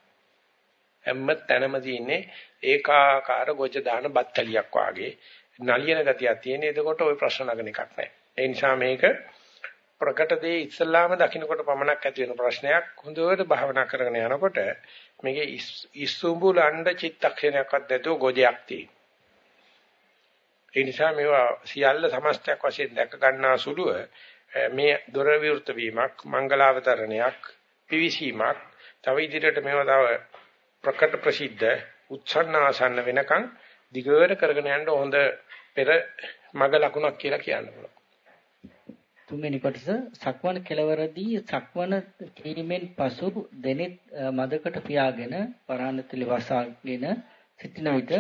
හැම තැනම තියෙන්නේ ඒකාකාර ගොජ දාන බත්තලියක් වාගේ නලියන ගතියක් තියෙන. එතකොට ওই ප්‍රශ්න නගන එකක් නැහැ. ඒ නිසා මේක ප්‍රකට දේ ඉස්සල්ලාම දකින්නකොට පමණක් ඇති වෙන ප්‍රශ්නයක් හොඳට භාවනා කරගෙන යනකොට මේකේ ඉස්සුඹුලණ්ඩ චිත්තක්ෂණයක්වත් නැතුව ගොජයක් තියෙනවා. ඒ නිසා මේවා සියල්ල සමස්තයක් වශයෙන් දැක ගන්නා සුළුව මේ දොර විවෘත වීමක් මංගලාවතරණයක් පිවිසීමක් තව ඉදිරියට මේවා තව ප්‍රකට ප්‍රසිද්ධ උත්සන්නාසන්න වෙනකන් දිගට කරගෙන යන්න හොඳ පෙර මග ලකුණක් කියලා කියන්න පුළුවන්. තුන්වෙනි කොටස සක්වන කෙලවරදී සක්වන කිරීමෙන් පසු දෙනෙත් මදකට පියාගෙන පරාණතිලි වසාගෙන සිටින විට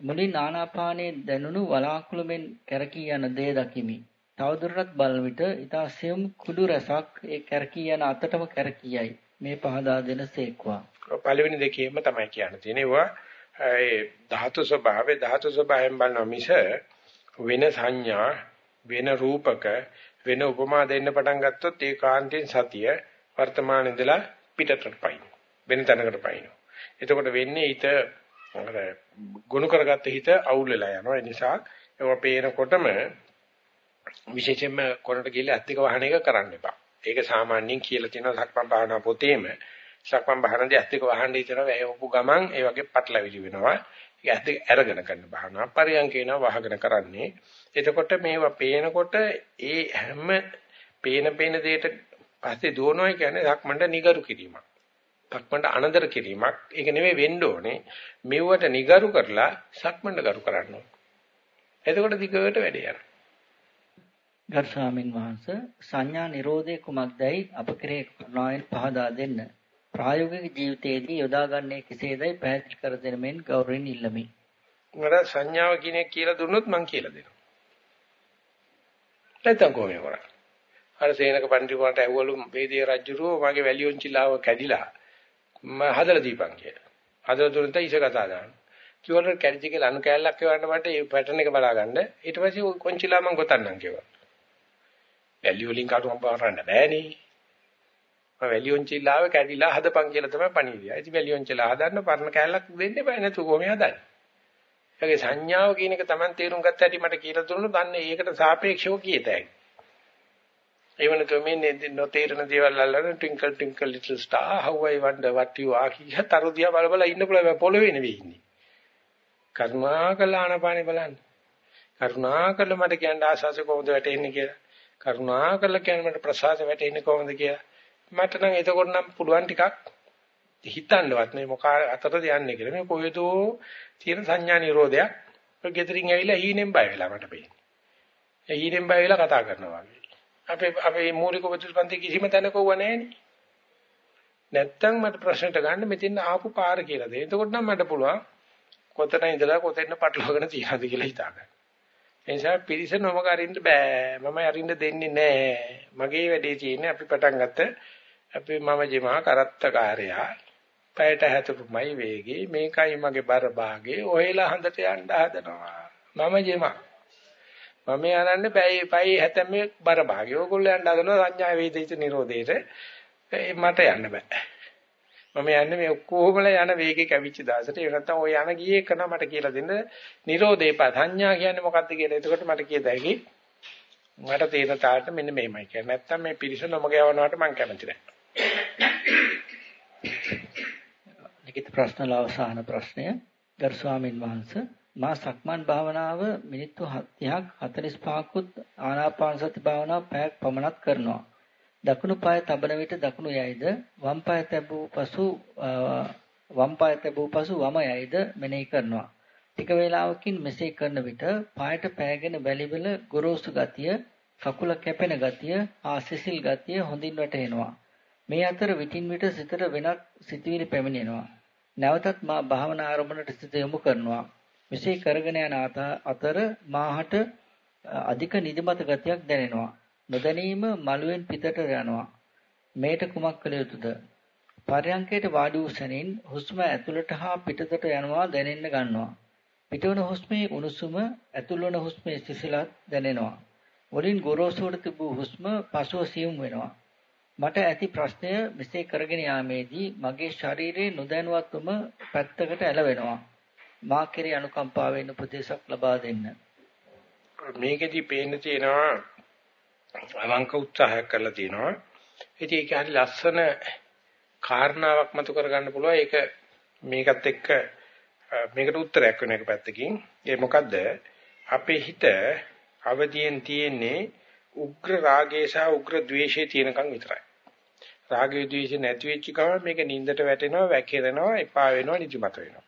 මුලින් ආනාපානයේ දැනුණු වලාකුළු මෙන් කැරකී යන දේ දකිමි. තවදුරටත් බලන විට ඊතා සියුම් කුඩු රසක් ඒ කැරකී යන අතටම කැරකියයි. මේ පහදා දෙන සේක්වා. පළවෙනි දෙකේම තමයි කියන්න තියෙනවා. ඒ ධාතු ස්වභාවය ධාතු ස්වභාවයෙන් බලන මිස වෙන සංඥා වෙන රූපක වෙන උපමා දෙන්න පටන් ගත්තොත් ඒ කාන්තෙන් සතිය වර්තමාන ඉඳලා පිටතට පයින් වෙන තැනකට පයින්. එතකොට වෙන්නේ ඊට ගුණ කරගත්ත හිත අවුල් වෙලා යනවා. ඒ නිසා ඒවා පේනකොටම විශේෂයෙන්ම කොනට ගිහලා ඇත්තක වහන එක කරන්න එපා. ඒක සාමාන්‍යයෙන් කියලා තියෙනවා සක්මන් භාවනා පොතේම. සක්මන් භාවනාවේ ඇත්තක වහන්න ඉතන වැයවපු ගමන් ඒ වගේ පටලවිලි වෙනවා. ඒක ඇත්තක අරගෙන කරන භාවනා. පරියන්කේන වහගෙන කරන්නේ. එතකොට මේවා පේනකොට ඒ හැම පේන පේන දෙයට පස්සේ දුවනවා කියන්නේ සක්මන්ට නිගරු කිරීමක්. සක්මන්ට අනදර කිරීමක්. ඒක නෙවෙයි වෙන්න ඕනේ. මෙව්වට නිගරු කරලා සක්මන්ට ගරු කරන්න ඕනේ. එතකොට දිගට වැඩේ යනවා. ගරු ස්වාමින් වහන්සේ සංඥා නිරෝධය කුමක්දයි අප කෙරේ කරුණාවෙන් පහදා දෙන්න. ප්‍රායෝගික ජීවිතයේදී යොදාගන්නේ කෙසේදයි පැහැදිලි කර දෙන මෙන් ගෞරවයෙන් ඉල්ලමි. මට සංඥාව කියන එක කියලා දුන්නොත් මම කියලා දෙනවා. නැත්තම් කොහොමද කරන්නේ? අර සේනක පඬිතුමාට ඇහුවලු වේදිය රජුරෝ මගේ වැලියොන්චිලාව කැඩිලා මම හදලා දීපන් කියලා. හදලා දුන්නා ඉස කතා දාන්න. කිව්වල කැඩිච්ච කියලා අනු කෑල්ලක් කියවන්න මට ඒ පැටර්න් එක බලාගන්න. ඊට පස්සේ කොන්චිලා මම ගොතන්නම් කිව්වා. වැලි වලින් කටුම් පාරන්න බෑනේ. මම වැලියොන්චිලාව කැඩිලා හදපන් කියලා තමයි පණිවිඩය. ඉතින් වැලියොන්චිලා හදන්න පරණ කෑල්ලක් දෙන්න බෑ නේද කොහොමද හදන්නේ? ඒගේ සංඥාව කියන එක Taman තේරුම් ගත්ත හැටි මට කියලා දුන්නොත් අන්න ඒකට සාපේක්ෂව කියතයි. ඒ වෙනතු මේ නොතේරෙන දේවල් අල්ලන twinkle twinkle little star how i wonder what you are කිය තරුදියා බල බල ඉන්න පුළුවන් පොළවේ නෙවෙයි ඉන්නේ. කරුණාකර ආනපානෙ බලන්න. කරුණාකර මට කියන්න ආශාසෙ කොහොමද වැටෙන්නේ කියලා. කරුණාකර කියන්න මට ප්‍රසාද වැටෙන්නේ කොහොමද කියලා. මට නම් එතකොට නම් පුළුවන් ටිකක් හිතන්නවත් මේ මොකා අතරද යන්නේ කියලා. මේ කොහෙදෝ තියෙන සංඥා නිරෝධයක්. ඔය ගෙදරින් ඇවිල්ලා හීනෙන් බය වෙලා මට පේන්නේ. ඒ හීනෙන් බය වෙලා කතා කරනවා වගේ. අපේ අපේ මූලික ප්‍රතිපන්ති කිසිම තැනක වුණා නෑනේ. නැත්තම් මට ප්‍රශ්නට ගන්න මෙතෙන් ආපු පාර කියලා දෙන්න. එතකොට නම් මට පුළුවන් කොතන ඉඳලා කොතෙන් පටලවාගෙන තියනද කියලා හිතා ගන්න. ඒ නිසා පිරිස නොමග අරින්න බෑ. මම අරින්න දෙන්නේ නෑ. මගේ වැඩේ තියෙන්නේ අපි පටන් ගත්ත අපි මම ජීමා කරත්තකාරයා. පැයට හැතපුමයි වේගේ මේකයි මගේ බර භාගේ ඔහෙලා හඳට යන්න හදනවා. මම ජීමා මම යනන්නේ පැය පැය හැතැම්මේ බර භාගය. ඕගොල්ලෝ යන්න හදනවා සංඥා වේදිත නිරෝධේට. මට යන්න බෑ. මම යන්නේ මේ ඔක්කොමලා යන වේගේ කැවිච්ච දාසට. ඒ නැත්තම් ඔය යන ගියේ කන මට කියලා දෙන්න නිරෝධේ ප සංඥා කියන්නේ මොකක්ද කියලා. එතකොට මට කියද හැකි මට තේරෙන තාලට මෙන්න මෙහෙමයි කියන්නේ. නැත්තම් මේ පිරිස නොමග යවනවට මම කැමති නැහැ. ලිඛිත ප්‍රශ්න අවසාන ප්‍රශ්නය ගරු ස්වාමින් වහන්සේ මා සක්මන් භාවනාව මිනිත්තු 30ක් 45කුත් ආනාපාන සති භාවනාව පැයක් පමණක් කරනවා. දකුණු පාය තබන විට දකුණු යයිද වම් පාය තැබූ පසු වම් පාය තැබූ පසු වම යයිද මෙනෙහි කරනවා. ටික වේලාවකින් මෙසේ කරන විට පායට පෑගෙන වැලිවල ගොරෝසු ගතිය, කකුල කැපෙන ගතිය, ආසිසිල් ගතිය හොඳින් වැටහෙනවා. මේ අතර විටින් විට සිතට වෙනත් සිතුවිලි පැමිණෙනවා. නැවතත් මා භාවනා ආරම්භණයට සිත යොමු කරනවා. මෙසේ කරගෙන යන අතර මාහට අධික නිදිමත ගතියක් දැනෙනවා. නොදැනීම මළුවෙන් පිටට යනවා. මේට කුමක් කළ යුතුද? පරයන්කයට වාඩි වූ සැනින් හුස්ම ඇතුළට හා පිටතට යනවා දැනෙන්න ගන්නවා. පිටවන හුස්මේ උණුසුම ඇතුළවන හුස්මේ සිසිලත් දැනෙනවා. වලින් ගොරෝසුවට තිබූ හුස්ම පසුව සියුම් වෙනවා. මට ඇති ප්‍රශ්නය මෙසේ කරගෙන යාමේදී මගේ ශරීරයේ නොදැනුවත්වම පැත්තකට ඇලවෙනවා. මා කෙරේ අනුකම්පාවෙන් උපදේශක් ලබා දෙන්න. මේකෙදි පේන්න තියෙනවා අවංක උත්සාහයක් කරලා තියෙනවා. ඉතින් ඒක හරි ලස්සන කාරණාවක් මතු කරගන්න පුළුවන්. ඒක මේකත් එක්ක මේකට උත්තරයක් වෙන එක පැත්තකින්. ඒ මොකද්ද? අපේ හිත අවදියෙන් තියෙන්නේ උග්‍ර රාගය සහ උග්‍ර ද්වේෂය තියෙනකන් විතරයි. රාගය ද්වේෂය නැති වෙච්ච ගමන් මේක නින්දට වැටෙනවා, වැක්කිරෙනවා, එපා වෙනවා, නිදිමත වෙනවා.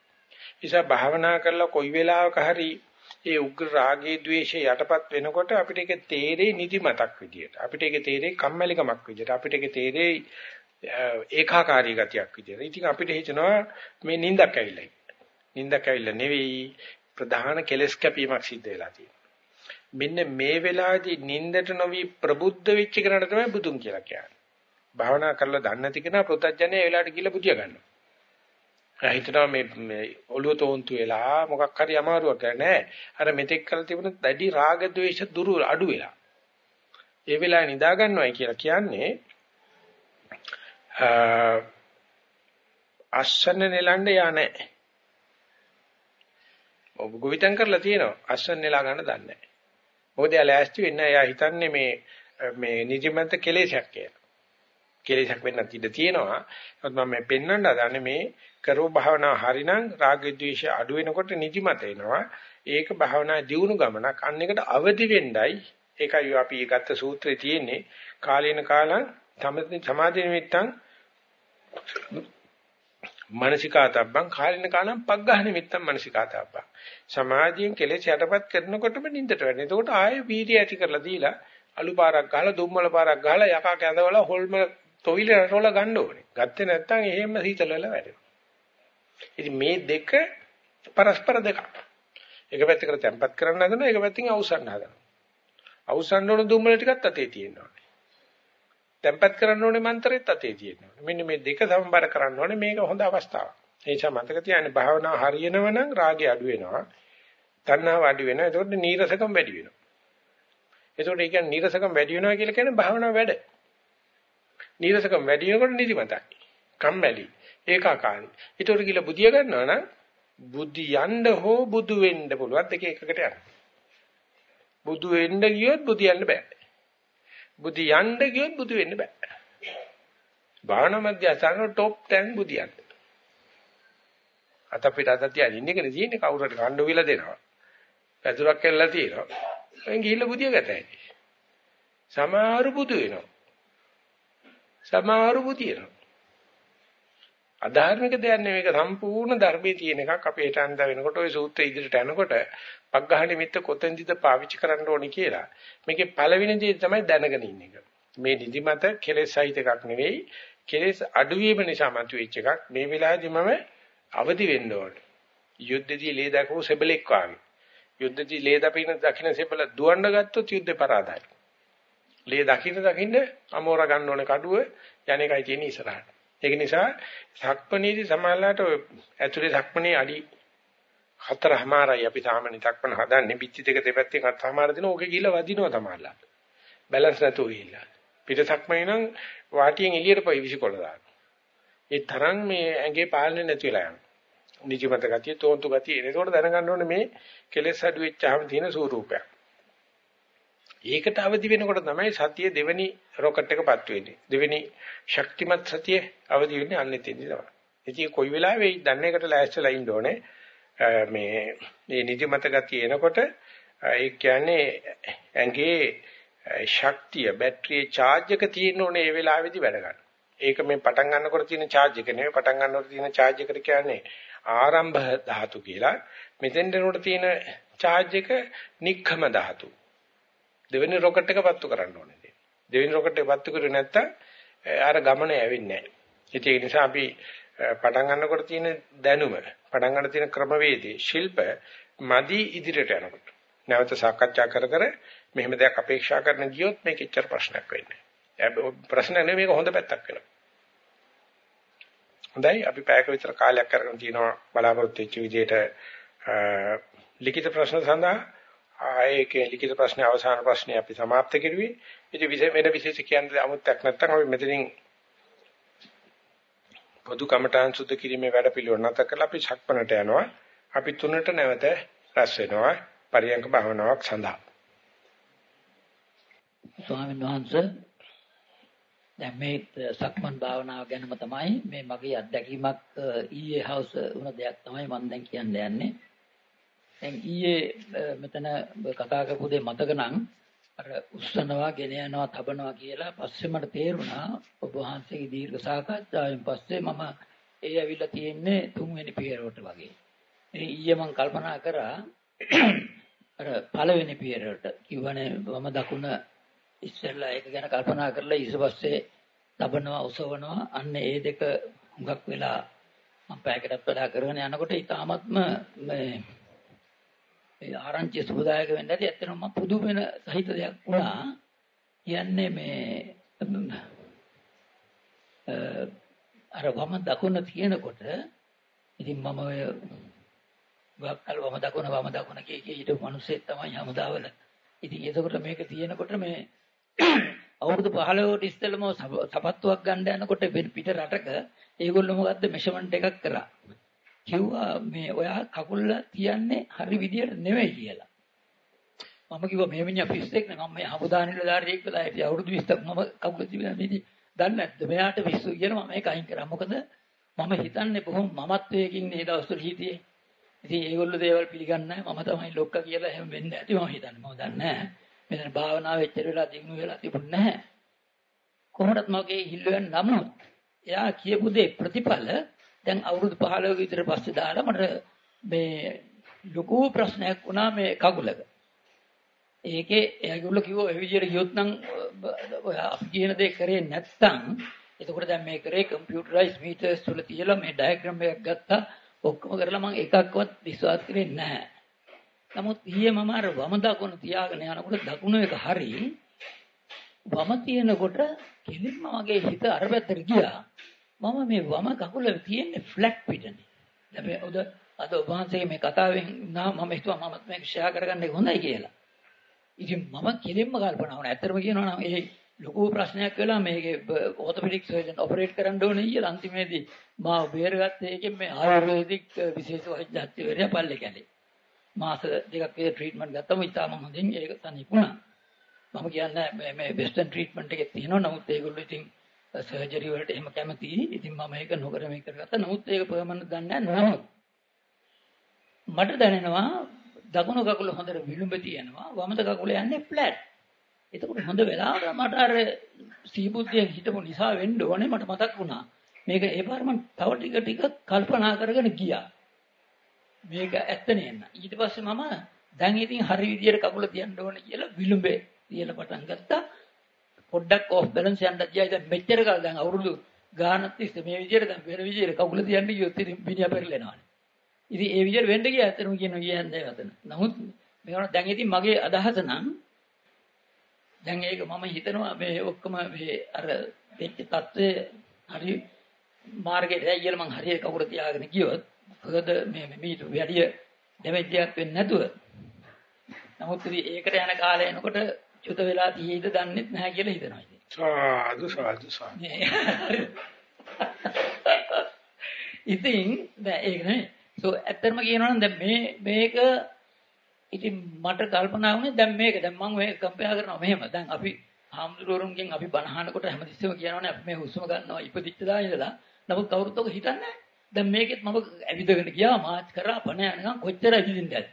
නිසා භාවනා කරලා කොයි වෙලාවක හරි ඒ උග්‍ර රාගයේ ද්වේෂයේ යටපත් වෙනකොට අපිට ඒක තේරෙයි නිදිමතක් විදියට. අපිට ඒක තේරෙයි කම්මැලිකමක් විදියට. අපිට ඒක තේරෙයි ඒකාකාරී ගතියක් විදියට. ඉතින් අපිට හිතෙනවා මේ නිින්දක් ඇවිල්ලා. නිින්දක් ඇවිල්ලා නෙවෙයි ප්‍රධාන කෙලස් කැපීමක් සිද්ධ වෙලා තියෙනවා. මෙන්න මේ වෙලාවේදී නිින්දට නොවි ප්‍රබුද්ධ වෙච්ච කෙනාට තමයි බුදුන් කියලා කියන්නේ. භාවනා කරලා දන්නේ නැති කෙනා ප්‍රත්‍යඥය ඒ වෙලාවට කියලා බුදියා ගන්නවා. හිතනවා මේ මේ ඔළුව තෝන්තු වෙලා මොකක් හරි අමාරුවක් නැහැ. අර මෙතෙක් කරලා තිබුණ දැඩි රාග ద్వේෂ දුරු අඩු වෙලා. ඒ වෙලාවේ නිදා ගන්නවයි කියලා කියන්නේ අස්සන්න නෙලන්න යා නැහැ. ඔබ ගොවිතැන් කරලා තියෙනවා. අස්සන්න නෙලා ගන්න දන්නේ නැහැ. මොකද එයා ලෑස්ති වෙන්නේ එයා හිතන්නේ මේ මේ නිදිමත කෙලෙසක් කියලා. කෙලෙසක් වෙන්නත් ඉඩ තියෙනවා. නමුත් මම මේ පෙන්වන්න හදන්නේ මේ කරෝ භාවනා හරිනම් රාග ద్వේෂ අඩු වෙනකොට නිදිමත එනවා. ඒක භාවනා දියුණු ගමනක්. අන්න එකට අවදි වෙන්නයි ඒකයි අපි ගත්ත සූත්‍රයේ තියෙන්නේ කාලේන කාලං සමාධි නිමිත්තං මානසිකාතබ්බං කාලින කාලම් පග්ගහ නිමිත්තම් මානසිකාතබ්බං සමාධියෙන් කෙලෙස් යටපත් කරනකොටම නිින්දට වැටෙනවා. එතකොට ආයේ වීර්ය ඇති කරලා දීලා අලු පාරක් ගහලා දුම්මල පාරක් ගහලා යකා කැඳවලා හොල්ම තොවිල රටවල ගන්න ඕනේ. ගත්තේ නැත්නම් එහෙම සීතල වෙලා වැටෙනවා. ඉතින් මේ දෙක පරස්පර දෙකක්. එක පැත්තකට තැම්පත් කරන්න හදනවා එක පැත්තකින් අවසන් හදනවා. අවසන් වල දුම්මල ටිකත් අතේ තියෙනවා. තැම්පත් කරන්න ඕනේ මන්ත්‍රෙත් අතේ තියෙනවා. මෙන්න මේ දෙක සමබර කරන්න ඕනේ මේක හොඳ අවස්ථාවක්. ඒ නිසා මතක තියාගන්න භාවනා හරියනව නම් රාගය අඩු වෙනවා. තණ්හාව අඩු වෙනවා. ඒකට නීරසකම් වැඩි වෙනවා. ඒකට ඒ කියන්නේ නීරසකම් වැඩි වෙනවා කියලා කියන්නේ භාවනාව වැඩ. නීරසකම් වැඩි වෙනකොට නිදිමතයි. කම්මැලි. ඒකාකාරී. ඒතකොට කියලා බුදිය ගන්නවා නම් බුද්ධි යන්න හෝ බුදු වෙන්න පුළුවන් දෙක එකකට යනවා. බුදු වෙන්න ගියොත් බුදියන්න බෑ. බුදි යන්න ගියොත් බුදු වෙන්න බෑ. භාවනා මධ්‍යස්ථාන টොප් 10 බුදියන්න. අත පිට අත තියන ඉන්නකනේ තියෙන්නේ කවුරුහරි කණ්ඩු විල දෙනවා. පැදුරක් කෙල්ලලා තියෙනවා. එන් ගිහිල්ලා බුදිය ගතයි. සමහරු බුදු වෙනවා. සමහරු බුදියනවා. අධාර්මික දෙයක් නෙවෙයි මේක සම්පූර්ණ ධර්මයේ තියෙන එකක් අපි හිත අන්ද වෙනකොට ওই සූත්‍රය ඉදිරියට යනකොට පග්ඝහ නිමිත්ත කොතෙන්දද පාවිච්චි කරන්න ඕනේ කියලා. මේකේ පළවෙනි දේ තමයි දැනගෙන ඉන්න එක. මේ නිදිමත කෙලෙස් සහිත එකක් නෙවෙයි කෙලෙස් අඩුවීම නිසා මතුවෙච්ච එකක්. මේ වෙලාවේදී මම අවදි වෙන්න ඕනේ. යුද්ධදී ලේ දකෝ සෙබලෙක් වාගේ. යුද්ධදී ලේ දපින දකින්න සෙබල දුවන්න ගත්තොත් යුද්ධේ පරාදයි. ලේ දකින්න දකින්න අමෝර ගන්න ඕනේ කඩුව යන්නේකයි තියෙන ඉස්සරහට ඒක නිසා සක්මණේදී සමාලලාට ඇතුලේ සක්මණේ අඩි හතරමාරයි අපි සාමාන්‍ය සක්මණ හදන්නේ පිටි දෙක දෙපැත්තෙන් හතරමාර දින ඕකේ ගිහිල්ලා වදිනවා තමයි. බැලන්ස් නැතුව ගිහිල්ලා. පිට සක්මණේ නම් වාටියෙන් එළියට පොයි විසිකොල දාන. ඒ තරම් මේ ඇඟේ පාලනේ නැති වෙලා යනවා. නිජමත ගතිය, තෝන්තු ගතිය. ඒකෝට දැනගන්න ඕනේ මේ කෙලෙස් අඩු වෙච්චාම තියෙන ස්වරූපයක්. ඒකට අවදි වෙනකොට තමයි සතිය දෙවෙනි රොකට් එකපත් වෙන්නේ. දෙවෙනි ශක්තිමත් සතිය අවදි වෙන්නේ අන්නේ තෙන්දි තමයි. ඉතින් කොයි වෙලාවෙයි දන්නේකට ලෑස්තිලා ඉන්න ඕනේ. මේ මේ නිදිමත ගතිය එනකොට ඒ කියන්නේ ඇඟේ ශක්තිය බැටරියේ charge එක තියෙන්න ඕනේ ඒ වෙලාවේදී වැඩ ගන්න. ඒක මේ පටන් ගන්නකොට තියෙන charge එක නෙවෙයි පටන් ගන්නකොට තියෙන charge එකට කියන්නේ ආරම්භ ධාතු කියලා. මෙතෙන් දෙනකොට තියෙන charge එක නික්ඛම ධාතු. දෙවෙනි රොකට් එක පත්තු කරන්න ඕනේ. දෙවෙනි රොකට් එක පත්තු කරුවේ නැත්තම් අර ගමන ඇවෙන්නේ නැහැ. ඒ නිසා අපි පටන් ගන්නකොට තියෙන දැනුම, පටන් ගන්න තියෙන ක්‍රමවේදී, ශිල්ප මදි ඉදිරියට යනකොට. නැවත සාකච්ඡා කර කර මෙහෙම දෙයක් අපේක්ෂා කරන ගියොත් මේක ඉච්චර ප්‍රශ්නයක් වෙන්නේ නැහැ. ප්‍රශ්න නෙවෙයි මේක හොඳ පැත්තක් වෙනවා. හොඳයි අපි පැයක විතර කාලයක් කරගෙන තිනවා බලාපොරොත්තු වෙච්ච විදිහට ලිඛිත ප්‍රශ්න සඳහා ආයේ ලිඛිත ප්‍රශ්නේ අවසාන ප්‍රශ්නේ අපි સમાપ્ત කරුවේ. ඉතින් විශේෂ වෙන විශේෂ කියන්න අමුත්තක් නැත්නම් අපි මෙතනින් පොදු කමඨාන් සුද්ධ කිරීමේ වැඩ පිළිවෙල නැත කරලා අපි ශක්පනට යනවා. අපි තුනට නැවත රැස් වෙනවා පරියංග භාවනාවක් සඳහා. ස්වාමීන් වහන්සේ දැන් මේ සක්මන් භාවනාව ගැනම තමයි මේ මගේ අත්දැකීමක් ඊයේ හවස වුණ දෙයක් තමයි මම දැන් කියන්න යන්නේ. දැන් ඊයේ මෙතන කතා කරපු දේ මතක නම් අර උස්සනවා ගෙන යනවා තබනවා කියලා පස්සේ මට තේරුණා ඔබ වහන්සේගේ දීර්ඝ සාකච්ඡාවෙන් පස්සේ මම ඒ ඇවිල්ලා තියෙන්නේ තුන්වෙනි පියවරට වගේ. ඉතින් ඊයේ මම කල්පනා කරා අර පළවෙනි පියරට කිව්වනේ වම දකුණ ඉස්සෙල්ලා ඒක ගැන කල්පනා කරලා ඊට පස්සේ තබනවා උසවනවා අන්න ඒ දෙක හුඟක් වෙලා මම පැයකටත් වඩා කරගෙන යනකොට ඊටාත්ම මේ ඒ ආරංචි සුබදායක වෙන්න ඇති ඇත්තටම මම පුදුම වෙන සහිත දෙයක් වුණා කියන්නේ මේ අර වම දකුණ තියෙනකොට ඉතින් මම ඔය ගක්කල් වම දකුණ වම දකුණ කිය කිය හිටපු මිනිස්සෙක් තමයි හමුදාවල. ඉතින් එතකොට මේක තියෙනකොට මේ අවුරුදු 15කට ඉස්සෙල්ලම සපත්තුවක් ගන්න යනකොට පිට රටක ඒගොල්ලෝ මොකද්ද මෙෂර්මන්ට් එකක් කරා. කිව්වා මේ ඔයා කකුල තියන්නේ හරි විදියට නෙවෙයි කියලා. මම කිව්වා මේ මිනිහා පිස්සෙක් නේ මම මේ හමුදා නිලධාරියෙක් වෙලා හිටිය අවුරුදු 20ක් මම කකුල තිබුණා මේ දන්නේ නැද්ද මෙයාට පිස්සු කියනවා මේක අයින් කරා. මොකද මම හිතන්නේ බොහොම මමත්වයකින් මේ දවස්වල හිටියේ. ඉතින් ඒගොල්ලෝ දේවල් පිළිගන්නේ මම තමයි ලොක්කා කියලා එහෙම වෙන්න ඇති මම හිතන්නේ. මම දන්නේ නැහැ. මෙතන භාවනාව එච්චර වෙලා දිනු වෙලා තිබුණේ නැහැ. කොහොමදත් මගේ හිල්ලුවෙන් නමුත් එයා කියපු දේ ප්‍රතිඵල දැන් අවුරුදු 15 විතර පස්සේ දාලා මට මේ ලොකු ප්‍රශ්නයක් වුණා මේ කකුලක. ඒකේ ඒගොල්ලෝ කිව්වා ඒ විදිහට ගියොත් නම් ඔය අපි කියන දේ කරේ නැත්තම් එතකොට දැන් මේ කරේ කම්පියුටරයිස් මීටර්ස් වල තියලා මේ ඩයග්‍රෑම් එකක් ගත්තා ඔක්කොම කරලා මම එකක්වත් විශ්වාස කරේ නැහැ. නමුත් ඊයේ මම අර වම දකුණ තියාගෙන යනකොට දකුණ එක හරි වම තියෙනකොට කෙලින්ම මගේ හිත අර පැත්තට ගියා. මම මේ වම කකුල තියෙන්නේ ෆ්ලැට් පිටනේ. දැන් ඔද අද ඔබ වහන්සේ මේ කතාවෙන් නම් මම හිතුවා මම මේක ෂෙයා කරගන්න එක හොඳයි කියලා. ඉතින් මම කෙලින්ම කල්පනා වුණා. ඇත්තටම කියනවා නම් ඒ ලොකු ප්‍රශ්නයක් වෙලා මේකේ ඕතොපෙඩික් සර්ජන් ඔපරේට් කරන්න ඕනේ කියලා අන්තිමේදී මාව බේරගත්තේ ඒකෙන් මේ ආයුර්වේදික් විශේෂ වෛද්‍යවරයා පල්ලේ කැලේ. මාස දෙකක් විතර ට්‍රීට්මන්ට් ගත්තම ඉතාලම හොඳින් ඒක තනිපුණා. මම කියන්නේ මේ මේ වෙස්ටර්න් ට්‍රීට්මන්ට් එකේ තියෙනවා නමුත් ඒගොල්ලෝ ඉතින් සර්ජරි වලට එහෙම කැමතියි. ඉතින් මම ඒක නොකර මේක කරගත්තා. නමුත් ඒක පර්මනන්ට් දන්නේ නැහැ. මට දැනෙනවා දකුණු කකුල හොඳට විලුඹ තියෙනවා. වමද කකුල යන්නේ ෆ්ලැට්. එතකොට හොඳ වෙලාවට මට අර සීබුද්ධිය හිටපු නිසා වෙන්න ඕනේ මට මතක් වුණා. මේක ඒ පාර මම තව ටික ටික කල්පනා කරගෙන ගියා. මේක ඇත්ත නේන්න. ඊට පස්සේ මම දැන් ඉතින් හරි විදියට කකුල තියන්න ඕනේ කියලා විලුඹේ තියලා පටන් ගත්තා. පොඩ්ඩක් ඕෆ් බැලන්ස් යන්න ගියා. දැන් මෙච්චර කාල දැන් අවුරුදු ගානක් තිස්සේ මේ විදියට දැන් වෙන විදියට කකුල තියන්න ගියොත් ඉතින් මිනිහා පෙරලෙනවානේ. ඉතින් ඒ විදියට වෙන්න ගියා ඇත්තටම කියනවා කියන්නේ වතන. නමුත් මේකට දැන් ඉතින් මගේ අදහස නම් දැන් ඒක මම හිතනවා මේ ඔක්කොම මේ අර වෙච්ච தත්ත්වය හරි මාර්ගයට ඇයියල මං හරියට කවුරු තියාගෙන ගියොත් මොකද මේ මීට වැඩි ඩැමේජ් එකක් වෙන්නේ නැතුව නමුත් ඒකට යන කාලය එනකොට චුත වෙලා තියෙයිද දන්නේ නැහැ කියලා හිතනවා ඉතින්. සාදු සාදු සාදු. ඉතින් දැන් ඒක නේ සෝ ඇත්තටම කියනවා නම් දැන් මේ මේක ඉතින් මට කල්පනා වුණේ දැන් මේක. දැන් මම මේ කම්පයා කරනවා මෙහෙම. දැන් අපි හාමුදුරුවරුන්ගෙන් අපි බනහනකොට හැමතිස්සෙම කියනවානේ අපි මේ හුස්ම ගන්නවා ඉපදිච්ච දා ඉඳලා. නමුත් කවුරුත් ඔක හිතන්නේ දැන් මේකෙත් මම ඇවිදගෙන ගියා මාත් කරා පණ යනකම් කොච්චර ඇවිදින්න ඇද්ද?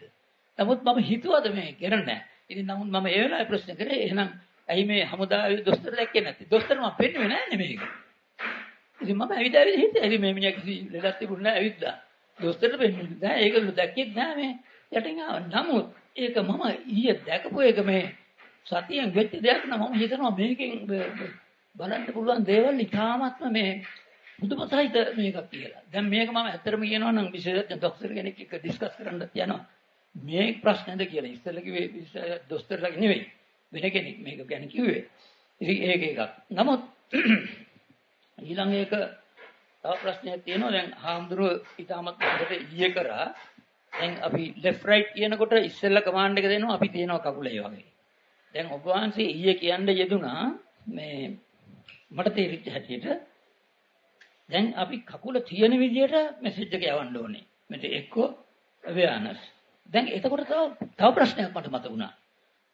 නමුත් මම හිතුවද මේ කරන්නේ ඉතින් නමුත් මම ඒ වෙලාවේ ප්‍රශ්න කරේ එහෙනම් ඇයි මේ හමුදාවේ දොස්තර දැක්කේ නැත්තේ දොස්තර මම පෙන්නුවේ නැහැ මේක ඉතින් මම ඇවිද ඇවිද හිටියා ඉතින් මේ මිනිහා කිසි ලෙඩක් තිබුණේ නැහැ ඇවිද්දා දොස්තරට පෙන්නුවේ නැහැ ඒගොල්ලෝ දැක්කෙත් නැහැ මේ යටින් ආව. නමුත් ඒක මම ඊයේ දැකපු එක මේ සතියෙන් වෙච්ච දෙයක් නම් මම හිතනවා මේකෙන් බලන්න පුළුවන් දේවල් ඉතාමත්ම මේ පුදුමසහිත මේකක් කියලා. දැන් මේක මම ඇත්තටම කියනවා නම් විශේෂඥ ડોක්ටර් කෙනෙක් එක්ක ඩිස්කස් කරන්න යනවා. මේ ප්‍රශ්නද කියලා ඉස්සෙල්ලා කිව්වේ ડોක්ටර්ලා නෙවෙයි. වෙන කෙනෙක් මේක ගැන කිව්වේ. ඉතින් ඒක එකක්. නමුත් (clears throat) ඊළඟ එක තව ප්‍රශ්නයක් තියෙනවා දැන් හාමුදුරුවෝ ඉතාමත් හොඳට ඊයේ කරා දැන් අපි left right කියනකොට ඉස්සෙල්ලා කමාන්ඩ් එක දෙනවා අපි තියනවා කකුලේ වගේ. දැන් ඔබ වහන්සේ ඊයේ කියන්න යෙදුනා මේ මට තේරිච්ච හැටියට දැන් අපි කකුල තියෙන විදියට මෙසේජ් එක යවන්න ඕනේ. මෙතන එක්කෝ awareness. දැන් එතකොට තව තව ප්‍රශ්නයක් මට මතකුණා.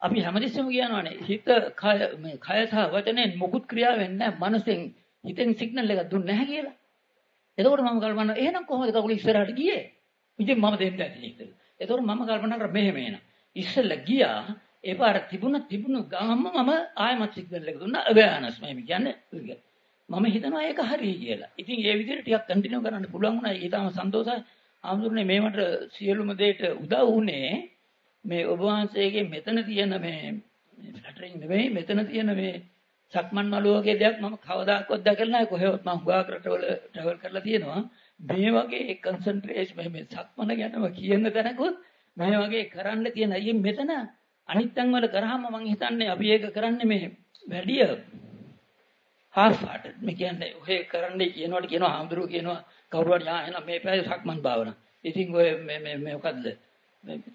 අපි හැමතිස්සෙම කියනවානේ හිත කය මේ කය සහ වචනේ මුකුත් ක්‍රියාව වෙන්නේ නැහැ. මනසෙන් හිතෙන් සිග්නල් එකක් දුන්නේ නැහැ කියලා. එතකොට මම කල්පනා එහෙනම් කොහොමද කකුල ඉස්සරහට ගියේ? ඉතින් මම දෙන්න ඇති ඉතින්. ඒතකොට මම කල්පනා කරා මෙහෙම එන. ඉස්සෙල්ලා ගියා ඒ පාර තිබුණ තිබුණු ගාමම මම ආයමත් සිග්නල් එක දුන්නා අවෑනස් මම කියන්නේ. මම හිතනවා ඒක හරි කියලා. ඉතින් ඒ විදිහට ටිකක් කන්ටිනියු කරන්න පුළුවන් වුණා. ඒ තාම සන්තෝෂයි. ආමුදුනේ මේවට සියලුම දෙයට උදව් වුණේ මේ ඔබ වහන්සේගේ මෙතන තියෙන මේ ෆ්ලැටරින් නෙවෙයි මෙතන තියෙන මේ සක්මන් මළුව වගේ දෙයක් මම කවදාකවත් දැකලා නැහැ. කොහෙවත් මම හුඟා රටවල ට්‍රැවල් කරලා තියෙනවා. මේ වගේ කන්සන්ට්‍රේෂන් මේ සක්මන ගැනම කියන තැනකුත් මේ වගේ කරන්න තියෙන. අයියේ මෙතන අනිත් තැන් වල කරාම මම හිතන්නේ අපි ඒක කරන්නේ මේ වැඩිය half hearted මේ කියන්නේ ඔය කරන්නේ කියනවට කියනවා ආම්දුරු කියනවා කවුරු හරි ආ එහෙනම් මේ පැය සක්මන් භාවනා. ඉතින් ඔය මේ මේ මේ මොකද්ද?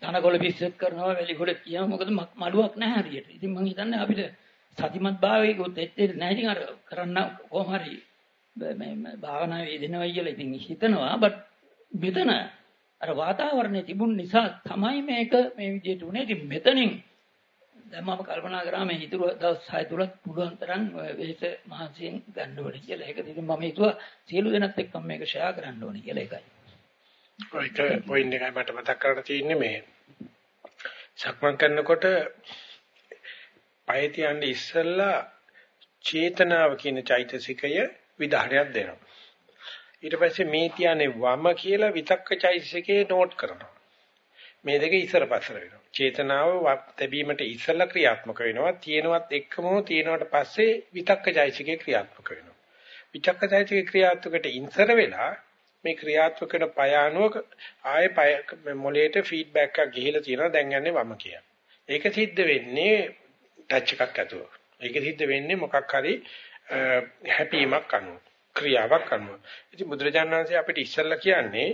තනකොළ පිස්සෙත් කරනවා වැලිකොළ කියනවා මොකද මඩුවක් නැහැ හරියට. ඉතින් මම හිතන්නේ අපිට සතිමත් භාවයකුත් එච්චර නැහැ ඉතින් අර කරන්න කොහොම හරි මේ භාවනාවේ යෙදෙනවා කියලා ඉතින් හිතනවා බට් මෙතන අර වාතාවරණය තිබුණ නිසා තමයි මේක මේ විදිහට උනේ ඉතින් මෙතනින් දැන් මම කල්පනා කරා මේ හිතුව දවස් 6 තුලත් පුළුවන් තරම් වෙහෙස මහන්සියෙන් ගන්න ඕනේ කියලා. ඒක ඉතින් මම හිතුවා සියලු දෙනාත් එක්ක මේක ෂෙයා කරන්න ඕනේ කියලා එකයි. ඒක පොයින්ට් එකයි මට මතක් කරලා තියෙන්නේ මේ සක්මන් කරනකොට පය තියන්නේ ඉස්සෙල්ලා චේතනාව කියන චෛතසිකය විධානයක් දෙනවා. ඊට පස්සේ මේ තියන්නේ වම කියලා විතක්ක චෛතසිකේ නෝට් කරනවා. මේ දෙක ඉස්සර පස්සර වෙනවා. චේතනාව තැබීමට ඉස්සෙල්ලා ක්‍රියාත්මක වෙනවා. තියෙනවත් එක්කම තියෙනවට පස්සේ විතක්ක චෛතසිකේ ක්‍රියාත්මක වෙනවා. විතක්ක චෛතසිකේ ක්‍රියාත්මකට ඉන්සර වෙලා මේ ක්‍රියාත්මක වෙන පය අනුව ආයේ පය මොලේට ෆීඩ්බැක් එකක් ගිහිලා තියෙනවා දැන් යන්නේ වම කියලා. ඒක සිද්ධ වෙන්නේ ටච් එකක් ඇතුව. ඒක සිද්ධ වෙන්නේ මොකක් හරි හැපීමක් අනුව ක්‍රියාවක් අනුව. ඉතින් බුදුරජාණන් වහන්සේ අපිට ඉස්සල්ලා කියන්නේ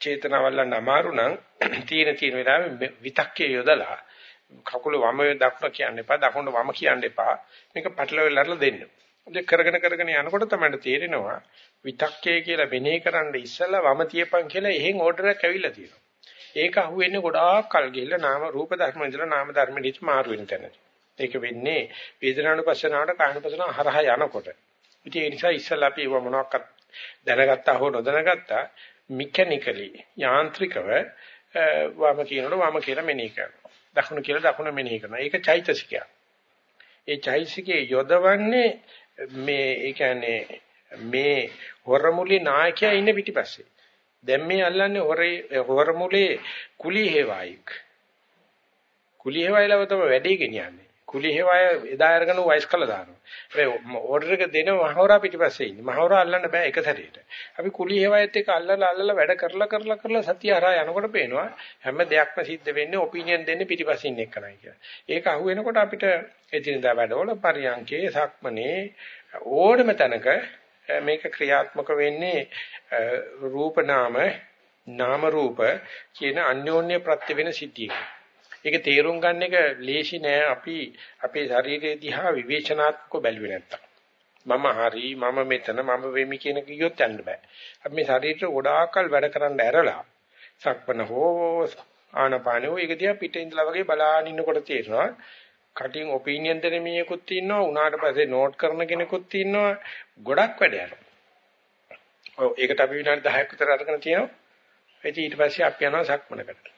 චේතනාවල්ලන්න අමාරු නම් (clears throat) තීන තීන වෙලාවෙ විතක්කේ යොදලා කකුල වම දකුණ කියන්න එපා දකුණ වම කියන්න එපා මේක පටලවෙලා දෙන්න. ඒක කරගෙන කරගෙන යනකොට තමයි තේරෙනවා විතක්කේ කියලා මෙනෙහි කරන්න ඉස්සලා වම තියපන් කියලා එහෙන් ඕඩර් එකක් ඇවිල්ලා තියෙනවා. ඒක අහුවෙන්නේ ගොඩාක් කල් ගිහිල්ලා නාම රූප ධර්ම ඉඳලා නාම ධර්ම දිහට මාරු වෙන තැනදී. ඒක වෙන්නේ වේදනානුපස්සනාවට කායනුපස්සනාව හරහා යනකොට. ඉතින් ඒ නිසා ඉස්සලා අපි ඒව මොනවාක්වත් දැනගත්තා හෝ නොදැනගත්තා මිකැනිකලි යාන්ත්‍රිකව වම කියනකොට වම කියලා මෙනෙහි කරනවා. දකුණු කියලා දකුණ මෙනෙහි කරනවා. ඒක චෛතසිකයක්. ඒ චෛතසිකයේ යොදවන්නේ මේ ඒ කියන්නේ මේ හොරමුලේ නායකයා ඉන්නේ පිටිපස්සේ. දැන් මේ අල්ලන්නේ හොරේ හොරමුලේ කුලී හේවායික්. කුලී හේවායිලව තමයි වැඩේ ගෙනියන්නේ. කුලී හේවාය එදා අරගෙන වයිස් කළා දානවා. හැබැයි ඕඩර් එක දෙන මහවරා පිටිපස්සේ ඉන්නේ. මහවරා අල්ලන්න බෑ එක සැරේට. අපි කුලී හේවායත් එක්ක අල්ලලා අල්ලලා වැඩ කරලා කරලා කරලා සතිය හරහා යනකොට පේනවා හැම දෙයක්ම සිද්ධ වෙන්නේ ඔපිනියන් දෙන්නේ පිටිපස්සේ ඉන්න එකනයි කියලා. ඒක අහුවෙනකොට අපිට එදිනදා වැඩවල පරියන්කේ සක්මනේ ඕනම තැනක මේක ක්‍රියාත්මක වෙන්නේ රූප නාම නාම රූප කියන අන්‍යෝන්‍ය ප්‍රත්‍ය වෙන සිද්ධියක. ඒක තේරුම් ගන්න එක ලේසි නෑ අපි අපේ ශරීරයේ දිහා විවේචනාත්මකව බැලුවේ නැත්තම්. මම හරි මම මෙතන මම වෙමි කියන කියොත් යන්න බෑ. අපි මේ ශරීරයට ගොඩාක්කල් වැඩ කරන්න ඇරලා සක්පන හෝ ආනපානෝ ඒක දිහා පිටින් ඉඳලා වගේ බලාගෙන ඉන්නකොට තේරෙනවා කටින් ඔපිනියන් දෙන මිනිහෙකුත් ඉන්නවා උනාට පස්සේ නෝට් කරන කෙනෙකුත් ඉන්නවා ගොඩක් වැඩ යනවා. ඔව් ඒකට අපි විනාඩි 10ක් විතර අරගෙන තියෙනවා. ඉතින් ඊට පස්සේ අපි යනවා සක්මනකට.